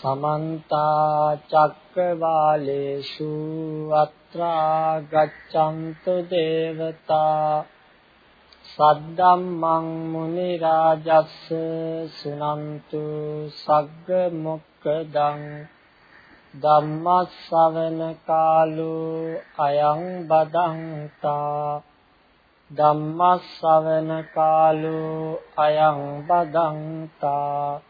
සමන්ත චක්කවාලේසු අත්‍රා ගච්ඡන්තු දේවතා සද්දම්මං මුනි රාජස්ස සුනන්තු සග්ග මොක්කදං ධම්මස්සවන කාලෝ අයං බදන්තා ධම්මස්සවන කාලෝ අයං බදන්තා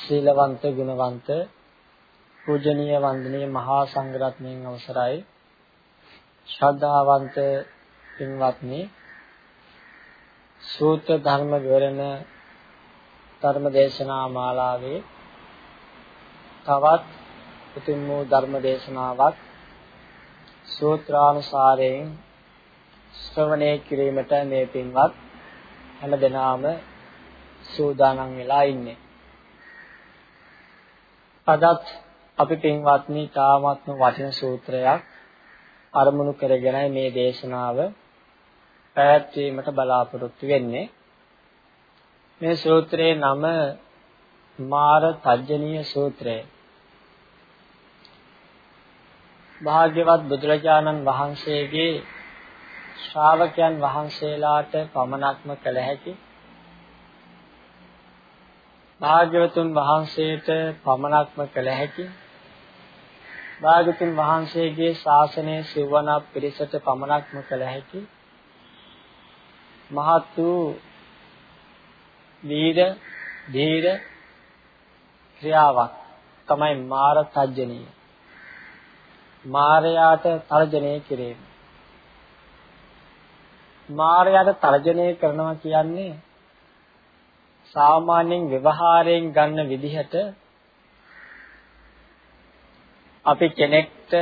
ශීලවන්ත ගුණවන්ත පූජනීය වන්දනීය මහා සංඝරත්නයන් අවසරයි. ශ්‍රද්ධාවන්ත පින්වත්නි සූත්‍ර ධර්ම විවරණ ධර්ම දේශනා මාලාවේ තවත් උතුම් වූ ධර්ම දේශනාවක් සූත්‍රානුසාරයෙන් ශ්‍රවණය කිරීමට මේ පින්වත් හැම දිනාම සූදානම් වෙලා ඉන්නේ. අදත් අපි පින්වත්නි තාමත්ම වටින සූත්‍රයක් අරමුණු කරගෙනයි මේ දේශනාව පැවැත්වීමට බලාපොරොත්තු වෙන්නේ මේ සූත්‍රයේ නම මාර තජ්ජනීය සූත්‍රය. භාග්‍යවත් බුදුරජාණන් වහන්සේගේ ශ්‍රාවකයන් වහන්සේලාට පමණක්ම කළ හැකි භාග්‍යවතුන් වහන්සේට පමණක්ම කළ හැකි. භාග්‍යවතුන් වහන්සේගේ ශාසනය සිවණ පිරිසට පමණක්ම කළ හැකි. මහත් වූ වීර ධීර ක්‍රියාවක් තමයි මාර තර්ජනීය මාරයාට තර්ජනය කිරීම. මාරයාට තර්ජනය කරනවා කියන්නේ සාමාන්‍යයෙන් ව්‍යවහාරයෙන් ගන්න විදිහට අපි කෙනෙක්ට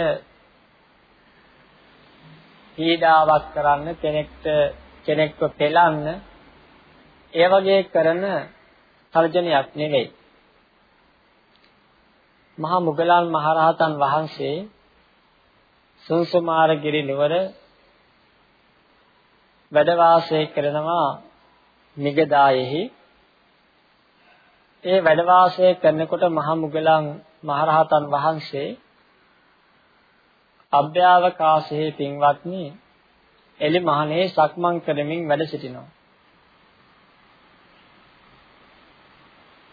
පීඩාවක් කරන්න කෙනෙක්ට කෙනෙක්ව පෙලන්න ඒ වගේ කරන තර්ජනයක් නෙවෙයි. මහා මුගලන් මහරහතන් වහන්සේ සුන්සුමාරගිරි නුවර වැඩ වාසය කරනවා නිගදායෙහි ඒ වැඩ වාසය කරනකොට මහා මුගලන් මහරහතන් වහන්සේ අභ්‍යවකාශයේ පින්වත්නි එලි මහනේ සක්මන් කරමින් වැඩ සිටිනවා.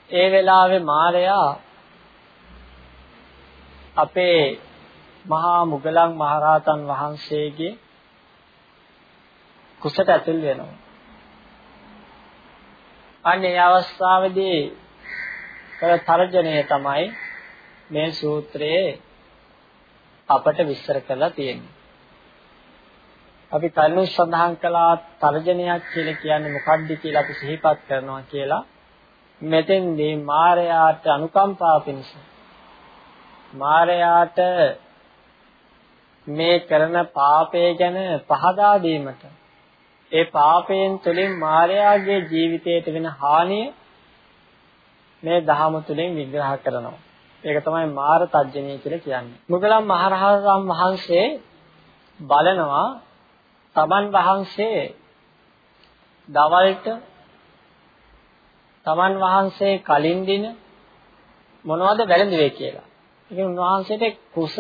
ඒ වෙලාවේ මාරයා අපේ මහා මුගලන් මහරහතන් වහන්සේගේ කුසට ඇතුල් වෙනවා. අනේ අවස්ථාවේදී කළ තර්ජනය තමයි මේ සූත්‍රයේ අපට විස්තර කරලා තියෙන්නේ. අපි කලින් සඳහන් කළා තර්ජනයක් කියලා කියන්නේ මොකක්ද කියලා අපි සිහිපත් කරනවා කියලා. මෙතෙන්දී මාරයාට අනුකම්පා පිණිස මාරයාට මේ කරන පාපය ගැන පහදා දීමට ඒ පාපයෙන් තුළින් මාරයාගේ ජීවිතයට වෙන හානිය මේ දහම තුළින් විග්‍රහ කරනවා. ඒක තමයි මාර තර්ජනීය කියලා කියන්නේ. මුගලන් මහරහතන් වහන්සේ බලනවා තමන් වහන්සේ දවල්ට තමන් වහන්සේ කලින් දින මොනවද වැළඳුවේ කියලා. ඉතින් උන්වහන්සේට කුස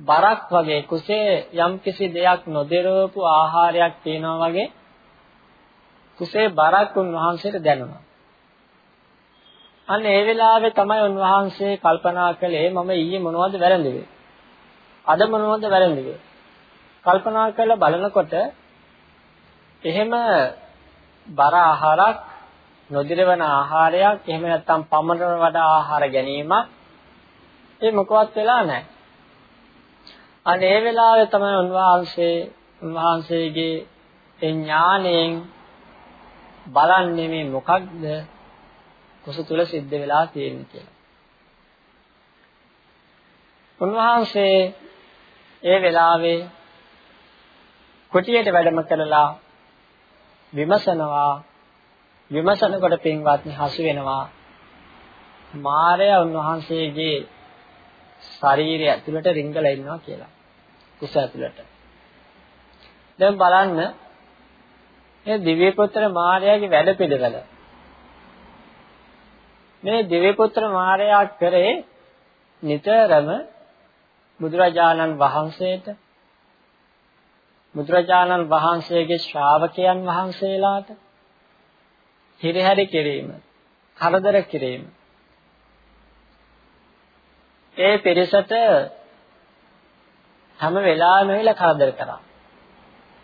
බරක් වගේ කුසේ යම්කිසි දෙයක් නොදෙරවපු ආහාරයක් තියෙනවා වගේ කුසේ බරක් උන්වහන්සේට දැනුණා. අන්න ඒ වෙලාවේ තමයි උන්වහන්සේ කල්පනා කළේ මම ඊයේ මොනවද වැළඳුවේ? අද මොනවද වැළඳුවේ? කල්පනා කරලා බලනකොට එහෙම බර ආහාරක් නොදිරවන ආහාරයක් එහෙම නැත්නම් පමණට වඩා ආහාර ගැනීමක් ඒ මොකවත් වෙලා නැහැ. අනේ ඒ වෙලාවේ තමයි උන්වහන්සේ උන්වහන්සේගේ ඒ ඥාණයෙන් බලන්නේ මේ මොකක්ද කුස තුල සිද්ධ වෙලා තියෙන්නේ කියලා. උන්වහන්සේ ඒ වෙලාවේ කුටියට වැඩම කළලා විමසනවා විමසනකොට පින්වත්නි හසු වෙනවා මාරයා උන්වහන්සේගේ ශරීරය ඇතුළට රිංගලා ඉන්නවා කියලා. කුස ඇතුළට. දැන් බලන්න මේ දිව්‍ය පුත්‍ර මාරයාගේ වැඩ පිළිවෙල. මේ දිව්‍ය පුත්‍ර මාරයා කරේ නිතරම බුදුරජාණන් වහන්සේට බුදුරජාණන් වහන්සේගේ ශ්‍රාවකයන් වහන්සේලාට හිරිහැරි කිරීම, කරදර කිරීම. ඒ පිරිසට හැම වෙලාවෙම වෙලා කරදර කරා.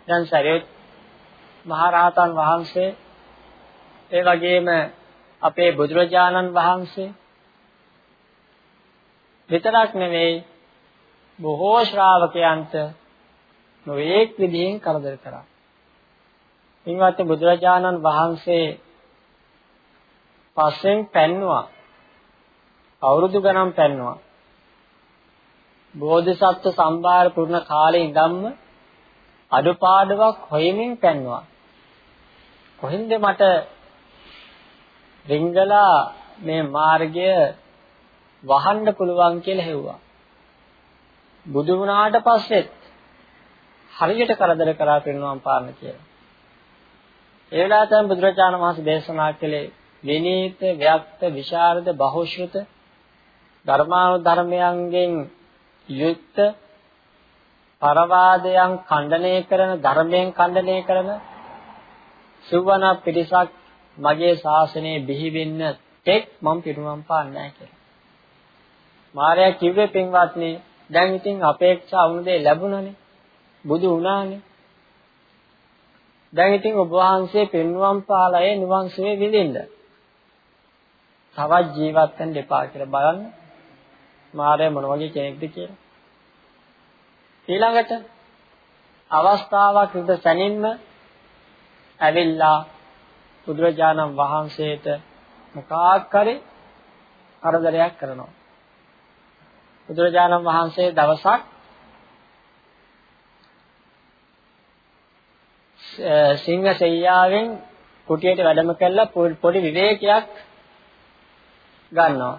දැන් සරියුත් මහරහතන් වහන්සේ ඒ වගේම අපේ බුදුරජාණන් වහන්සේ විතරක් නෙවෙයි බොහෝ ශ්‍රාවකයන්ට නොඑක් විදිහෙන් කරදර කරා. ඉන්වත් බුදුරජාණන් වහන්සේ පස්සෙන් පැන්නුවා. අවුරුදු ගණන් පැන්නුවා. බෝධිසත්ව සම්භාර පුරණ කාලේ ඉඳන්ම අඩුපාඩුවක් හොයමින් පැන්නුවා. කොහෙන්ද මට රිංගලා මේ මාර්ගය වහන්න පුළුවන් කියලා හෙව්වා. බුදු වුණාට පස්සෙත් හරියට කරදර කරා පිරිනුවම් පාන්න කියලා. ඒ වෙලාව තමයි බුදුරජාණන් වහන්සේ දේශනා කළේ විනීත, ව්‍යක්ත, විශාරද, බහුශ්‍රත ධර්මානුධර්මයන්ගෙන් යුක්ත පරවාදයන් ඛණ්ඩනය කරන ධර්මයෙන් ඛණ්ඩනය කරන සුවන පිරිසක් මගේ ශාසනයේ බිහි වෙන්න තෙක් මම පිරුණම් පාන්නේ නැහැ කියලා. මාර්යා කිව්වේ පින්වත්නි දැන් ඉතින් අපේක්ෂා වුණ දේ ලැබුණනේ. බුදු වුණානේ. දැන් ඉතින් ඔබ වහන්සේ පින්වම් පාලයේ නිවන් සුවේ විඳින්න. තවත් ජීවත් වෙන්න එපා කියලා බලන්න. මාර්යා මොන වගේ කෙනෙක්ද කියලා. ඊළඟට අවස්ථාවක් ඉද සැනින්ම ඇවිල්ලා බුදුරජාණන් වහන්සේට මොකක් කරේ කරදරයක් කරනවා. බුදුරජාණන් වහන්සේ දවසක් සිංහ සෙයියාවෙන් කුටියට වැඩම කළා පොඩි විවේකයක් ගන්නවා.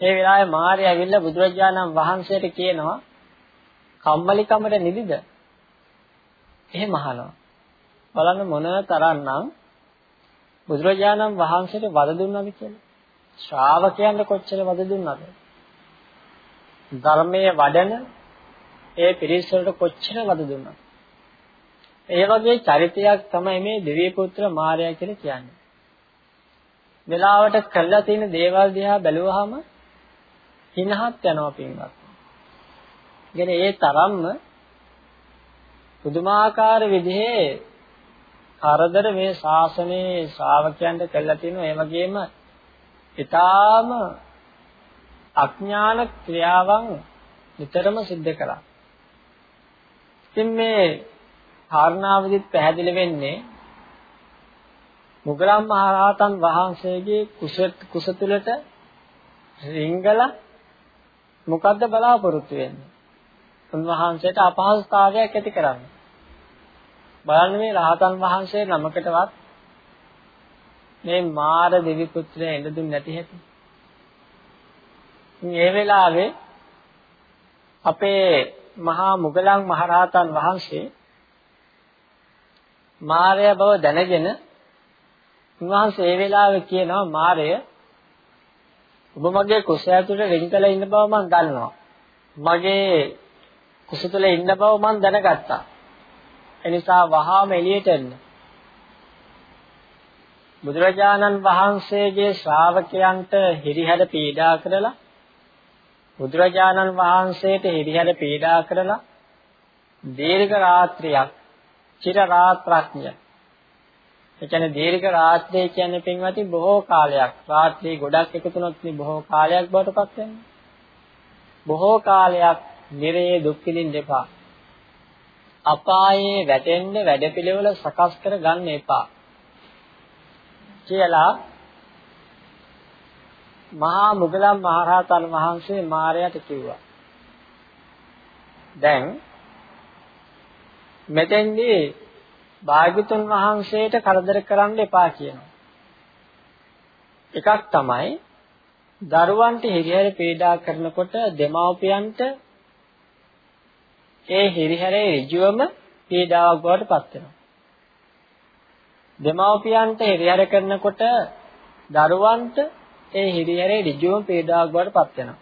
ඒ වෙලාවේ මාර්යා ඇවිල්ලා බුදුරජාණන් වහන්සේට කියනවා කම්මැලිකමට නිදිද? එහෙම අහනවා. බලන්න මොන තරම්නම් බුදුරජාණන් වහන්සේට වද දුන්නද කියලා. ශ්‍රාවකයන්ට කොච්චර වද දුන්නද? ධර්මයේ වඩන ඒ පිරිස වලට කොච්චර වද දුන්නද? ඒ වගේ චරිතයක් තමයි මේ දෙවිය පුත්‍ර මාර්යා කියලා කියන්නේ. වෙලාවට කළා තියෙන දේවල් දිහා බැලුවාම හිනහත් යනවා පින්වත්. ඉතින් ඒ තරම්ම පුදුමාකාර විදිහේ කරදර මේ ශාසනයේ ශ්‍රාවකයන්ට කළා තියෙනවා. ඒ වගේම ඊටාම අඥාන ක්‍රියාවන් නිතරම සිද්ධ කරා. ඉතින් මේ කාරණාවදිත් පැහැදිලි වෙන්නේ මුගලන් මහරහතන් වහන්සේගේ කුස කුස තුලට රිංගලා මොකද්ද බලාපොරොත්තු වෙන්නේ? උන්වහන්සේට අපහසුතාවයක් ඇති කරන්නේ. බලන්න මේ රහතන් වහන්සේ නමකටවත් මේ මාර දෙවි පුත්‍රය එඳ දුන්නේ නැති හැටි. මේ වෙලාවේ අපේ මහා මුගලන් මහරහතන් වහන්සේ මාරය බව දැනගෙන උන්වහන්සේ ඒ වෙලාවේ කියනවා මාරය ඔබ මගේ කුස ඇතුලේ රිංගලා ඉන්න බව මම දන්නවා. මගේ කුස තුළ ඉන්න බව මම දැනගත්තා. එනිසා වහාම එළියට එන්න. බුදුරජාණන් වහන්සේගේ ශ්‍රාවකයන්ට හිරිහැර පීඩා කරලා බුදුරජාණන් වහන්සේට හිරිහැර පීඩා කරලා දීර්ඝ රාත්‍රියක් චිර රාත්‍රඥය. ඒ කියන්නේ දීර්ඝ රාත්‍රිය කියන්නේ පින්වත්නි බොහෝ කාලයක්. රාත්‍රී ගොඩක් එකතු වුණොත් මේ බොහෝ කාලයක් බවට පත් වෙනවා. බොහෝ කාලයක් නිරේ දුක් විඳින්න එපා. අපායේ වැටෙන්න වැඩපිළිවෙල සකස් කර ගන්න එපා. කියලා මහා මුගලන් මහරහතන් වහන්සේ මාරයට කිව්වා. දැන් මෙතෙන්දී භාග්‍යතුන් වහන්සේට කරදර කරන්න එපා කියනවා. එකක් තමයි දරුවන්ට හිරිහැර පීඩා කරනකොට දෙමව්පියන්ට ඒ හිරිහැරේ ඍජුවම පීඩාවක් බවට පත් වෙනවා. දෙමව්පියන්ට හිරිහැර කරනකොට දරුවන්ට ඒ හිරිහැරේ ඍජුවම පීඩාවක් බවට පත් වෙනවා.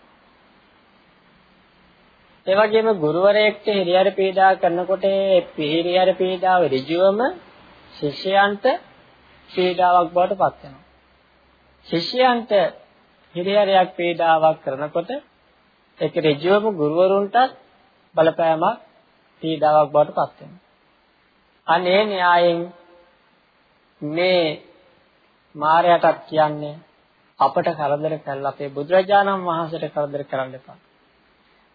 ඒ වගේම ගුරුවරයෙක්ට හිරිහැර පීඩා කරනකොට ඒ හිරිහැර පීඩාව ඍජුවම ශිෂ්‍යයන්ට පීඩාවක් බවට පත් වෙනවා. ශිෂ්‍යයන්ට හිරිහැරයක් පීඩාවක් කරනකොට ඒක ඍජුවම ගුරුවරුන්ට බලපෑමක් පීඩාවක් බවට පත් වෙනවා. අනේ න්‍යායෙන් මේ මායයටත් කියන්නේ අපට කරදර කළා අපේ බුදුරජාණන් වහන්සේට කරදර කරන්න එපා.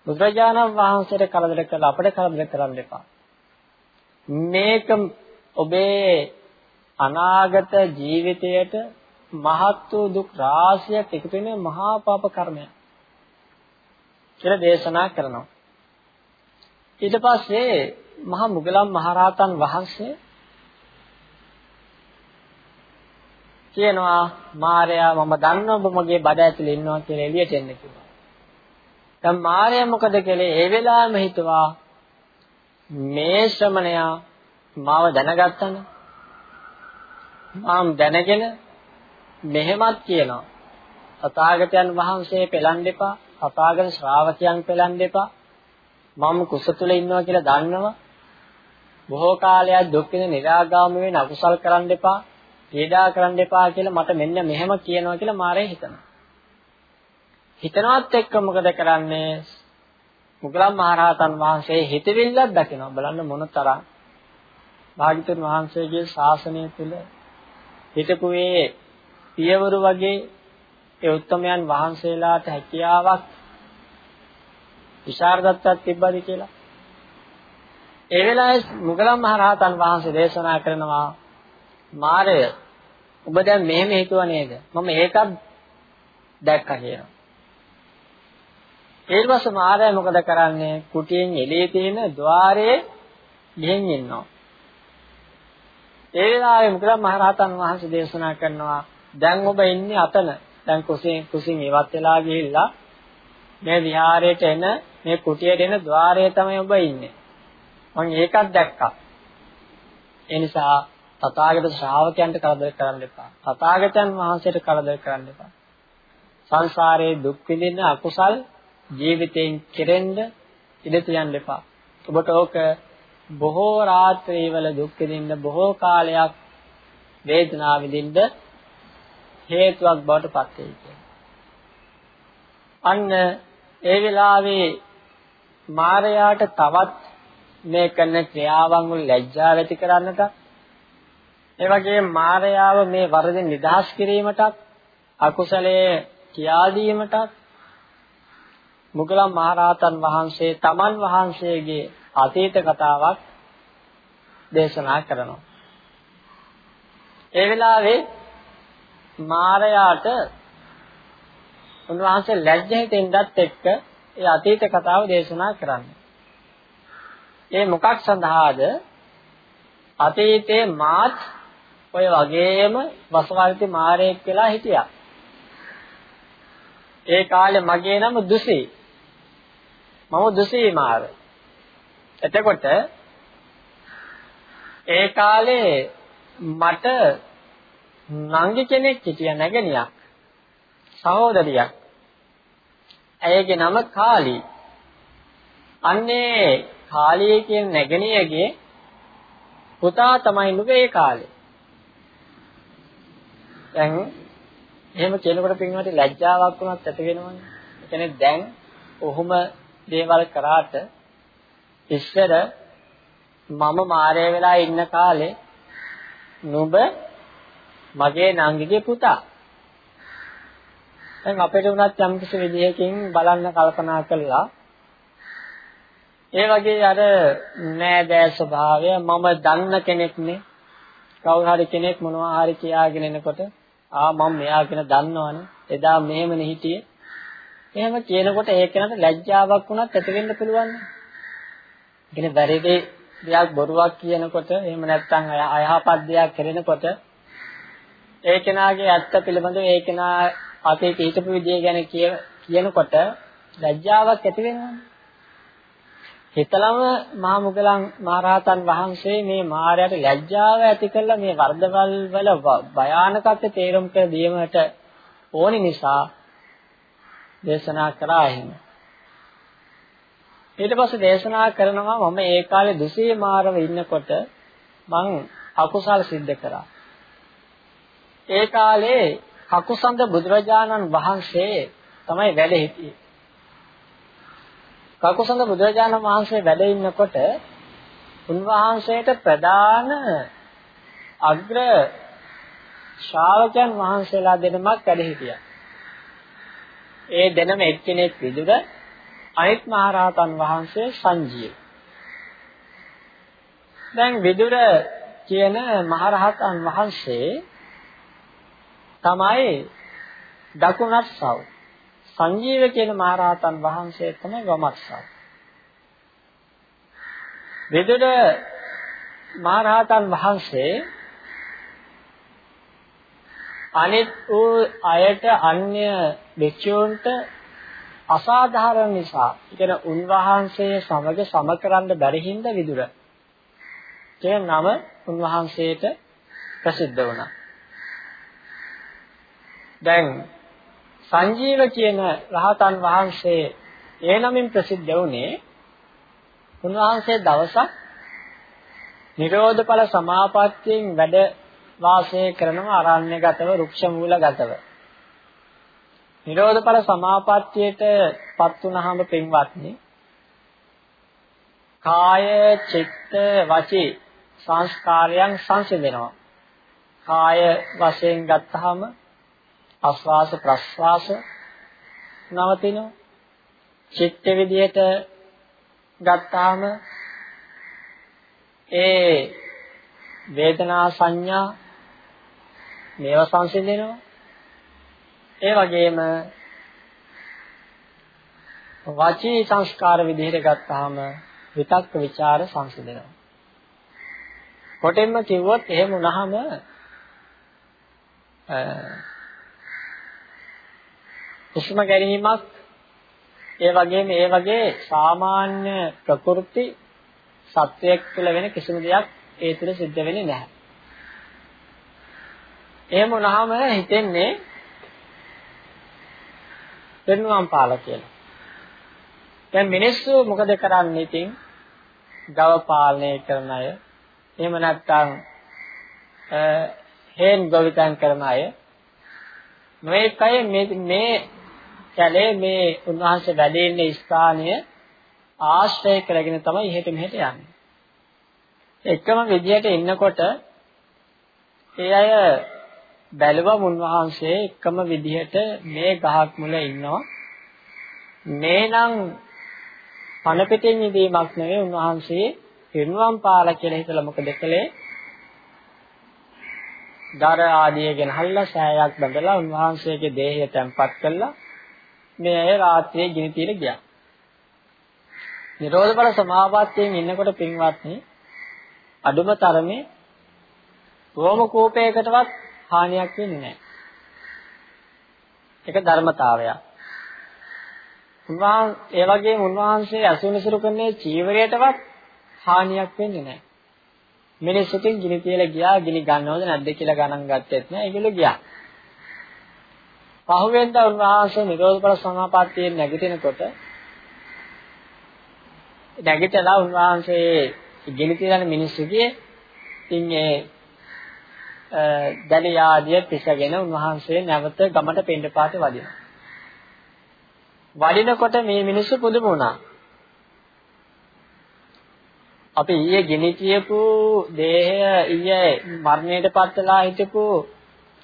බුදුරජාණන් වහන්සේට කරදර කළා අපට කරදර කරන්න එපා. මේක ඔබේ අනාගත ජීවිතයට මහත් වූ දුක් රාශියක් එකතු වෙන මහා පාප කර්මයක් කියලා දේශනා කරනවා. ඊට පස්සේ මහා මුගලන් මහරහතන් වහන්සේ කියනවා මාර්යා මම දන්නවා ඔබ මගේ බඩ ඇතුලේ ඉන්නවා කියලා එළියට එන්න කිව්වා. දැන් මාර්යා මොකද කළේ? ඒ වෙලාවෙම හිතුවා මේ ශ්‍රමණයා මාව දැනගත්තනේ. මාම් දැනගෙන මෙහෙමත් කියනවා. තථාගතයන් වහන්සේ පෙළන්න එපා. තථාගත ශ්‍රාවකයන් පෙළන්න එපා. මම කුස තුල ඉන්නවා කියලා දන්නවා. බොහෝ කාලයක් දුක් විඳ නිරාගාමී වෙන අකුසල් කරන්න එපා. පීඩා කරන්න එපා කියලා මට මෙන්න මෙහෙම කියනවා කියලා මාරේ හිතනවා. හිතනවත් එක්ක මොකද කරන්නේ? මුගලන් මහරහතන් වහන්සේ හිතවිල්ලක් දකිනවා. බලන්න මොන තරම් භාග්‍යතුන් වහන්සේගේ ශාසනය තුල හිටපු ඒ පියවරු වගේ ඒ උත්තමයන් වහන්සේලාට හැකියාවක් විශාරදත්තක් තිබ්බද කියලා. ඒ වෙලාවේ මුගලන් මහරහතන් වහන්සේ දේශනා කරනවා මාරය ඔබ දැන් මෙහෙම හිතුව නේද? මම ඒකත් දැක්කා කියනවා. ඊට පස්සේ මාරය මොකද කරන්නේ? කුටියෙන් එළියේ තියෙන ద్వාරයේ ගිහින් ඉන්නවා. ඒ වෙලාවේ මුගලන් මහරහතන් වහන්සේ දේශනා කරනවා දැන් ඔබ ඉන්නේ අතන. දැන් කුසින් කුසින් ඉවත් වෙලා ගිහිල්ලා මේ විහාරයට එන මේ කුටියට එන ద్వාරයේ තමයි ඔබ ඉන්නේ. මම ඒකත් දැක්කා. ඒ නිසා තථාගත ශ්‍රාවකයන්ට කරදර කරන්න එපා. තථාගතයන් වහන්සේට කරදර කරන්න එපා. සංසාරයේ දුක් විඳින අකුසල් ජීවිතයෙන් කෙරෙන්න ඉඩ තියන්න එපා. ඔබට ඕක බොහෝ රාත්‍රීවල දුක් විඳින්න බොහෝ කාලයක් වේදනාව විඳින්න හේතුවක් බවට පත් වෙයි අන්න ඒ වෙලාවේ මාරයාට තවත් මේ කරන ක්‍රියාවන් වල ලැජ්ජාව ඇති කරන්නට ඒ වගේම මාරයාව මේ වරදින් නිදහස් කිරීමටත් අකුසලයේ කියා දීමටත් මුගලන් මහරහතන් වහන්සේ තමන් වහන්සේගේ අතීත කතාවක් දේශනා කරනවා. ඒ වෙලාවේ මාරයාට උන්වහන්සේ ලැජ්ජ හිතෙන්දත් එක්ක ඒ අතීත කතාව දේශනා කරන්නේ. ඒ මොකක් සඳහාද? අතීතේ මාත් ඔය වගේම වසවර්ති මාරයෙක් කියලා හිටියා. ඒ කාලේ මගේ නම දුසී. මම දුසී මාර. එතකොට ඒ කාලේ මට නංගි කෙනෙක් හිටියා නැගණියක්. සහෝදරියක්. ඇයගේ නම කාලී. අන්නේ කාලී කියන නැගණියගේ පුතා තමයි නුඹේ කාලේ. දැන් එහෙම කියනකොට පින්වට ලැජ්ජාවක් වුණත් ඇති වෙනවනේ. ඒ කියන්නේ දැන් ඔහොම දේවල් කරාට ඉස්සර මම මාරය වෙලා ඉන්න කාලේ නුඹ මගේ නංගිගේ පුතා. දැන් අපිට උනත් යම් කිසි විදිහකින් බලන්න කල්පනා කළා. ඒ වගේ අර නෑදෑ ස්වභාවය මම දන්න කෙනෙක්නේ. කවුරු හරි කෙනෙක් මොනවා හරි කියාගෙන එනකොට ආ මම මෙයා ගැන දන්නවනේ. එදා මෙහෙමනේ හිටියේ. එහෙම කියනකොට ඒ කෙනාට ලැජ්ජාවක් වුණත් ඇති වෙන්න පුළුවන්. ඉතින් බැරිදී දෙයක් බොරුවක් කියනකොට එහෙම නැත්නම් අයහපත් දෙයක් කරනකොට ඒ කෙනාගේ ඇත්ත පිළිබඳව ඒ කෙනා අපේ හිතපු විදිය ගැන කියනකොට ලැජ්ජාවක් ඇති වෙනවා. හිතලම මහා මුගලන් මහරහතන් වහන්සේ මේ මායයට ලැජ්ජාව ඇති කළ මේ වර්ධවල් වල භයානකත්වය තේරුම් කර දීමට ඕනි නිසා දේශනා කරා එහෙම. ඊට පස්සේ දේශනා කරනවා මම ඒ කාලේ දුසී මාරව ඉන්නකොට මං අකුසල් සිද්ධ කරා. ඒ කාලේ කකුසඳ බුදුරජාණන් වහන්සේ තමයි වැඩ හිටියේ. කකුසඳ බුදුරජාණන් වහන්සේ වැඩ ඉන්නකොට උන්වහන්සේට ප්‍රධාන අග්‍ර ශ්‍රාවකයන් වහන්සේලා දෙනමක් වැඩ හිටියා. ඒ දෙනම එක්කෙනෙක් විදුර අනිත් මහරහතන් වහන්සේ සංජීව. දැන් විදුර කියන මහරහතන් වහන්සේ තමයි දකුණත් සව්. සංජීව කියන මහරහතන් වහන්සේ තමයි වමත් සව්. විදුර මහරහතන් වහන්සේ අනිත් වූ අයට අන්‍ය භික්ෂූන්ට අසාධාරණ නිසා කියන උන්වහන්සේ සමග සම කරන්න බැරි හින්දා විදුර කියන නම උන්වහන්සේට ප්‍රසිද්ධ වුණා. දැන් සංජීව කියන රහතන් වහන්සේ ඒ නමින් ප්‍රසිද්ධ වුණේ උන්වහන්සේ දවසක් නිරෝධඵල සමාපත්තියෙන් වැඩ වාසය කරනවා අරණ්‍යගතව රුක්ෂ මූලගතව. නිරෝධඵල සමාපත්තියට පත් වුනහම පින්වත්නි කාය චිත්ත වචී සංස්කාරයන් සංසිඳෙනවා. කාය වශයෙන් ගත්තාම ආස්වාස ප්‍රස්වාස නවතිනවා. චිත්ත විදියට ගත්තාම ඒ වේදනා සංඥා මේව සංසිඳෙනවා. ඒ වගේම වාචී සංස්කාර විදිහට ගත්තාම විතක්ක ਵਿਚාර සංසිඳෙනවා. කොටෙන්ම කිව්වොත් එහෙම වුණාම උෂ්ම ගැනීමක් ඒ වගේම ඒ වගේ සාමාන්‍ය ප්‍රകൃති සත්‍යයක් තුළ වෙන කිසිම දෙයක් ඒ තුළ සිද්ධ වෙන්නේ නැහැ. එහෙම වුණාම හිතෙන්නේ පෙන්වම් පාල කියලා. දැන් මිනිස්සු මොකද කරන්නේ ඉතින්? ගව පාලනය කරන අය, එහෙම නැත්නම් හේන් ගොවිතැන් කරන අය මේක අය මේ මේ කැලේ මේ උන්වහන්සේ වැඩ ඉන්න ස්ථානය ආශ්‍රය කරගෙන තමයි ඉහෙට මෙහෙට යන්නේ. එකම විදියට ඉන්නකොට ඒ අය බැලුවා මුන්වහන්සේ එකම විදිහට මේ ගහක් මුල ඉන්නවා. මේනම් පණ පිටින් ඉදීමක් නෙවෙයි උන්වහන්සේ පිරුණම් පාල කියලා හිතලා මොකද කළේ? දර ආදිය ගෙනහල්ලා සෑයක් බඳලා උන්වහන්සේගේ දේහය තැන්පත් කළා. මේ අය රාත්‍රියේ ගිනි තියලා ගියා. නිරෝධ බල සමාපත්තියෙන් ඉන්නකොට පින්වත්නි අඩුම තරමේ රෝම කෝපයකටවත් හානියක් වෙන්නේ නැහැ. ඒක ධර්මතාවයක්. උන්වහන්සේ ඒ වගේම උන්වහන්සේ අසුනිසුරු කරන්නේ චීවරයටවත් හානියක් වෙන්නේ නැහැ. මිනිස්සුකින් ගිනි තියලා ගියා ගිනි ගන්නවද නැද්ද කියලා ගණන් ගත්තෙත් නෑ ඒගොල්ලෝ ගියා. පහුවෙන්ද උන්වහන්සේ නිරෝධ බල සමාපත්තියෙන් නැගිටිනකොට නැගිටලා උන්වහන්සේ ගිනි තියන මිනිස්සු ගියේ ඉතින් ඒ දැලිය ආදිය පිසගෙන උන්වහන්සේ නැවත ගමට පින්ඩපාත වදිනවා. වඩිනකොට මේ මිනිස්සු පුදුම වුණා. අපි ඊයේ ගෙනි කියපු දේහය ඊයේ මරණයටපත් වෙලා හිටපු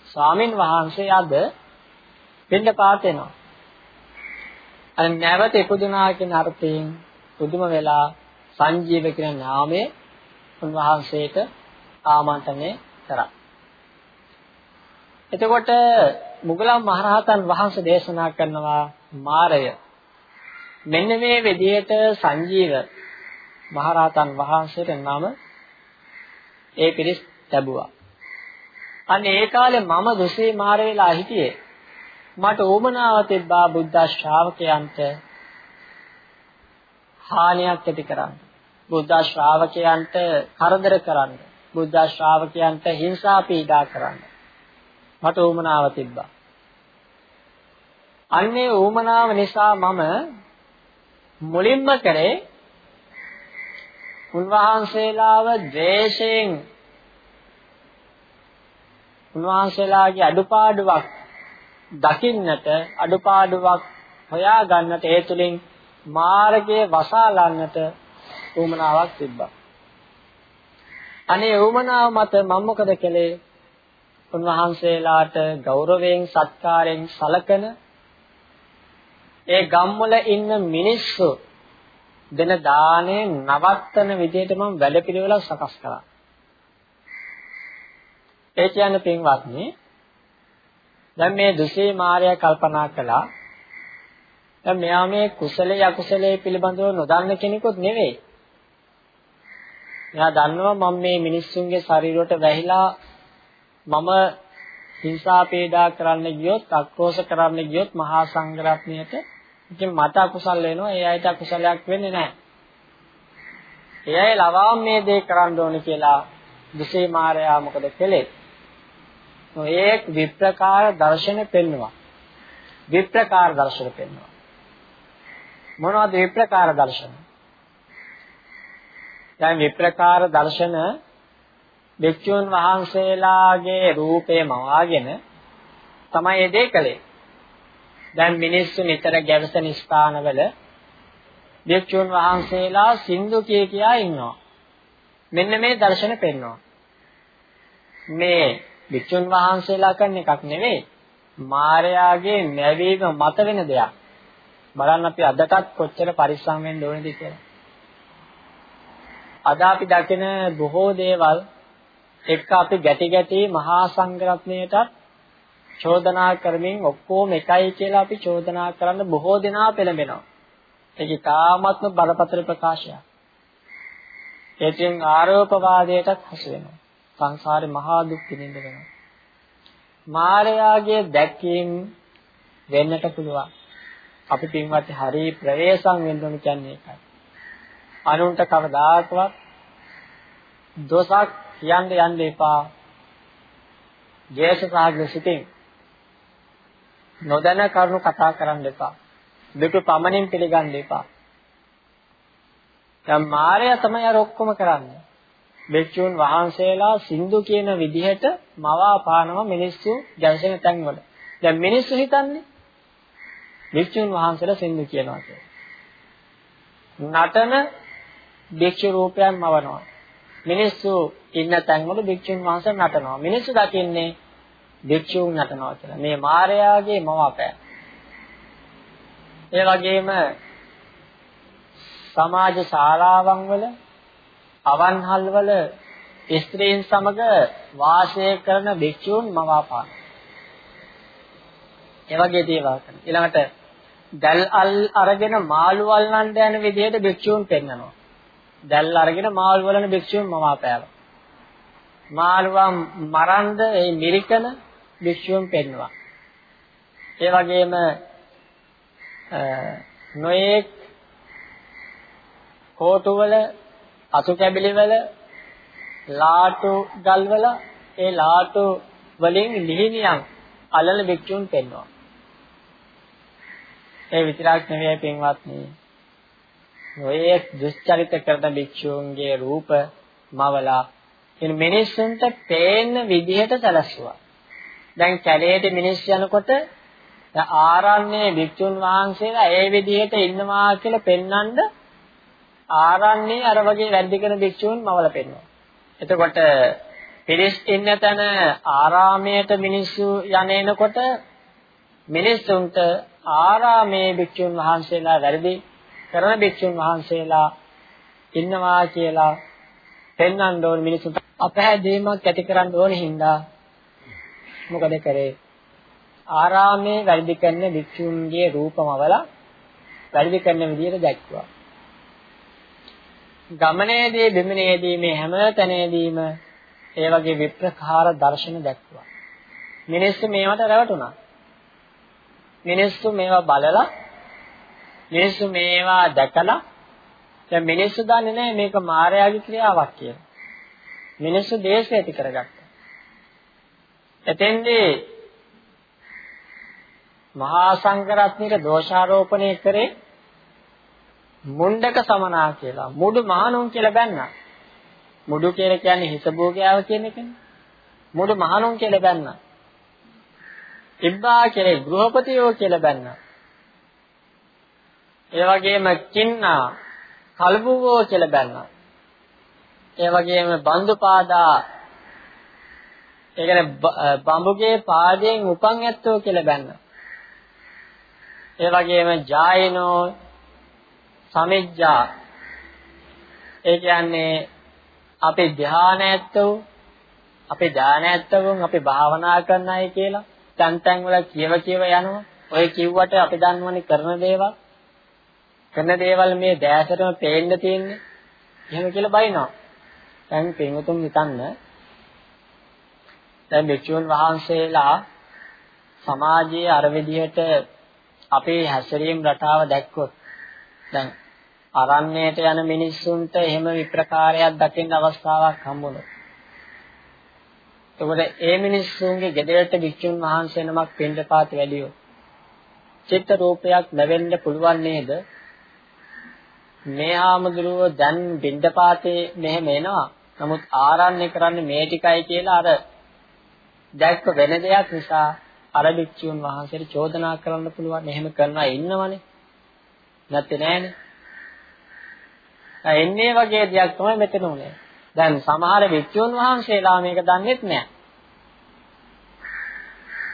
ස්වාමින් වහන්සේ අද පින්ඩපාත එනවා. අර නැවත ඉපදුනා කියන අර්ථයෙන් පුදුම වෙලා සංජීව කියන නාමය උන්වහන්සේට ආමන්ත්‍රණය කරා. එතකොට මුගලන් මහරහතන් වහන්සේ දේශනා කරනවා මාරය මෙන්න මේ විදිහට සංජීව මහරහතන් වහන්සේට නම ඒ පිරිස් ලැබුවා. අන්න ඒ කාලේ මම දුසේ මාර වෙලා හිටියේ. මට ඕමනාව තිබ්බා බුද්ධ ශ්‍රාවකයන්ට හානියක් ඇති කරන්න. බුද්ධ ශ්‍රාවකයන්ට කරදර කරන්න. බුද්ධ ශ්‍රාවකයන්ට හිංසා පීඩා කරන්න. මට ඕමනාව තිබ්බා. අන්නේ ඕමනාව නිසා මම මුලින්ම කරේ උන්වහන්සේලාව ද්වේෂයෙන් උන්වහන්සේලාගේ අඩුපාඩුවක් දකින්නට අඩුපාඩුවක් හොයා ගන්නට ඒ තුලින් මාර්ගයේ වසාලන්නට උමනාවක් තිබ්බා. අනේ උමනාව මත මම මොකද කළේ? උන්වහන්සේලාට ගෞරවයෙන් සත්කාරයෙන් සලකන ඒ ගම්වල ඉන්න මිනිස්සු දෙන දාණය නවත්තන විදිහට මම වැඩපිළිවෙලක් සකස් කළා. ඒ කියන්නේ පින්වත්නි දැන් මේ දුසේ මාර්යා කල්පනා කළා දැන් මෙයා මේ කුසලයේ අකුසලයේ පිළිබඳව නොදන්න කෙනෙකුත් නෙවෙයි. එයා දන්නවා මම මේ මිනිස්සුන්ගේ ශරීරයට වැහිලා මම හිංසා පීඩා කරන්න ගියොත් අක්‍රෝෂ කරන්න ගියොත් මහා සංඝරත්නයට ඉතින් මට අකුසල් වෙනවා ඒ අයට අකුසලයක් වෙන්නේ නැහැ. ඒ අය ලවාම් මේ දේ කරන්න ඕනේ කියලා දුසේ මාරයා මොකද කළේ? ඒ විප්‍රකාර දර්ශන පෙන්නවා. විප්‍රකාර දර්ශන පෙන්නවා. මොනවද විප්‍රකාර දර්ශන? දැන් විප්‍රකාර දර්ශන භික්ෂුන් වහන්සේලාගේ රූපේ මවාගෙන තමයි ඒ දේ කළේ. දැන් මිනිස්සු නිතර ගැවසෙන ස්ථානවල භික්ෂුන් වහන්සේලා සින්දු කිය කියා ඉන්නවා. මෙන්න මේ දර්ශන පෙන්වනවා. මේ භික්ෂුන් වහන්සේලා කරන එකක් නෙවෙයි. මායාගේ නැවීම මත වෙන දෙයක්. බලන්න අපි අදටත් කොච්චර පරිස්සම් වෙන්න ඕනේද කියලා. අද අපි දකින බොහෝ දේවල් එක්ක අපි ගැටි ගැටි මහා සංඝරත්නයටත් චෝදනා කරමින් ඔක්කොම එකයි කියලා අපි චෝදනා කරන්න බොහෝ දෙනා පෙළඹෙනවා. ඒක තාමත්ම බරපතල ප්‍රකාශයක්. ඒකෙන් ආරෝපවාදයටත් හසු වෙනවා. සංසාරේ මහා දුක් විඳින්න වෙනවා. මායාගේ දැකීම් වෙන්නට පුළුවන්. අපි පින්වත් හරි ප්‍රවේශම් වෙන්න ඕන කියන්නේ ඒකයි. අනුන්ට කවදාකවත් දෝසක් කියන්න යන්න එපා. ජේෂ සාග්‍ර සිටින් නොදැන කරුණු කතා කරන්න එපා. දුක පමණින් පිළිගන්න එපා. දැන් මායя තමයි අර ඔක්කොම කරන්නේ. භික්ෂුන් වහන්සේලා සින්දු කියන විදිහට මවා පානවා මිනිස්සු ජනසෙන තැන්වල. දැන් මිනිස්සු හිතන්නේ භික්ෂුන් වහන්සේලා සින්දු කියනවා කියලා. නටන භික්ෂු රූපයන් මවනවා. මිනිස්සු ඉන්න තැන්වල භික්ෂුන් වහන්සේ නටනවා. මිනිස්සු දකින්නේ භික්ෂුන් නටනවා කියලා. මේ මායාගේ මවාපෑ. ඒ වගේම සමාජ ශාලාවන් වල අවන්හල් වල ස්ත්‍රීන් සමග වාසය කරන භික්ෂූන් මවාපාන. ඒ වගේ දේවල් කරන. ඊළඟට දැල් අල් අරගෙන මාළු වල්නන්න යන විදිහට භික්ෂූන් පෙන්නනවා. දැල් අරගෙන මාළු වලන භික්ෂූන් මවාපෑවා. මාළුවන් මරන්ද ඒ මිරිකන භික්ෂූන් පෙන්නවා. ඒ වගේම නොයේක් කෝටුවල අසු කැබිලිවල ලාටු ගල්වල ඒ ලාටු වලින් ලිහිණියන් අලල භික්ෂුන් පෙන්වනවා. ඒ විතරක් නෙවෙයි පින්වත්නි. නොයේක් දුස්චරිත කරන භික්ෂුන්ගේ රූප මවලා ඉතින් මිනිස්සුන්ට පේන විදිහට සැලසුවා. දැන් කැලේට මිනිස් යනකොට ආරණ්‍යයේ භික්ෂුන් වහන්සේලා ඒ විදිහට ඉන්නවා කියලා පෙන්වන්න ආරණ්‍යයේ අර වගේ වැඩි කරන භික්ෂුන් මවල පෙන්වනවා. එතකොට පිරිස් ඉන්න තැන ආරාමයට මිනිස්සු යන්නේනකොට මිනිස්සුන්ට ආරාමයේ භික්ෂුන් වහන්සේලා වැඩි කරන භික්ෂුන් වහන්සේලා ඉන්නවා කියලා පෙන්වන්න ඕන මිනිසුන්ට අපහැදීමක් ඇති කරන්න ඕන හින්දා මොකද කරේ? ආරාමේ වැඩි කරන වික්ෂුන්ගේ රූපමවල වැඩි කරන විදියට දැක්වුවා. ගමනේදී බිමනේදී මේ හැම තැනේදීම ඒ වගේ විප්‍රකාර දර්ශන දැක්වුවා. මිනිස්සු මේවට රැවටුණා. මිනිස්සු මේවා බලලා මිනිස්සු මේවා දැකලා දැන් මිනිස්සු දන්නේ නැහැ මේක මායාවේ ක්‍රියාවක් කියලා. මිනිස්සු දේශය ඇති කරගත්තා. එතෙන්දී මහා සංඝරත්නයේ දෝෂාරෝපණය කරේ මුණ්ඩක සමනා කියලා. මුඩු මහණුන් කියලා බැන්නා. මුඩු කියලා කියන්නේ හිස භෝගයාව කියන එකනේ. මුඩු මහණුන් කියලා බැන්නා. ඉබ්බා කියලා ගෘහපතියෝ කියලා බැන්නා. ඒ වගේම කින්නා කල්බුවෝ කියලා බැන්නා. ඒ වගේම බන්දුපාදා ඒ කියන්නේ බඹුගේ පාදයෙන් උපන් ඇත්තෝ කියලා බැන්නා. ඒ වගේම ජායනෝ සමිජ්ජා ඒ කියන්නේ අපේ ධානය ඇත්තෝ අපේ ධානය ඇත්තවුන් අපි භාවනා කරන අය කියලා තැන් තැන් වල කියව කියව යනවා. ඔය කිව්වට අපි දන්නවනේ කරන දේවල්. කරන දේවල් මේ දැසටම පේන්න තියෙන්නේ. එහෙම කියලා බයිනවා. දැන් පින්වතුන් හිතන්න දැන් භික්ෂුන් වහන්සේලා සමාජයේ අර විදිහට අපේ හැසිරීම් රටාව දැක්කොත් දැන් අරණ්‍යයට යන මිනිස්සුන්ට එහෙම විප්‍රකාරයක් දකින්න අවස්ථාවක් හම්බුනොත් එතකොට ඒ මිනිස්සුන්ගේ ගෙදරට භික්ෂුන් වහන්සේ නමක් පින්දපාත වැඩියෝ චිත්ත රූපයක් ලැබෙන්න පුළුවන් නේද මේ ආමදුරුව දැන් බින්දපාතේ මෙහෙම එනවා නමුත් ආරණ්‍ය කරන්නේ මේ ටිකයි කියලා අර දැක්ක වෙන දෙයක් නිසා අර භික්ෂුන් වහන්සේට චෝදනා කරන්න පුළුවන්. එහෙම කරනවා ඉන්නවනේ. නැත්තේ නෑනේ. එන්නේ වගේ දෙයක් තමයි මෙතන උනේ. දැන් සමහර භික්ෂුන් වහන්සේලා මේක දන්නෙත් නෑ.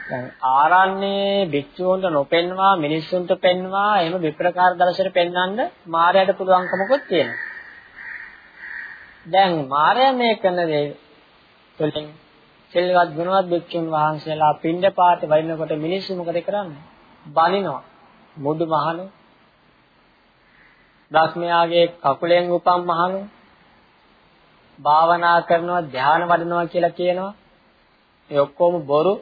දැන් ආරණ්‍යයේ භික්ෂුන්ට නොපෙන්වා මිනිස්සුන්ට පෙන්වා එහෙම විප්‍රකාර දර්ශන පෙන්වන්න මායයට පුළුවන්කමකුත් තියෙනවා. දැන් මායя මේ කරන දේ තුළින් සිල්වත් ගුණවත් භික්ෂුන් වහන්සේලා පින්ඩ පාත වයින්නකොට මිනිස්සු මොකද කරන්නේ? බනිනවා. මුඩු මහණු. දස්මයාගේ කකුලෙන් උපන් මහණු. භාවනා කරනවා ධ්‍යාන වඩනවා කියලා කියනවා. ඒ ඔක්කොම බොරු.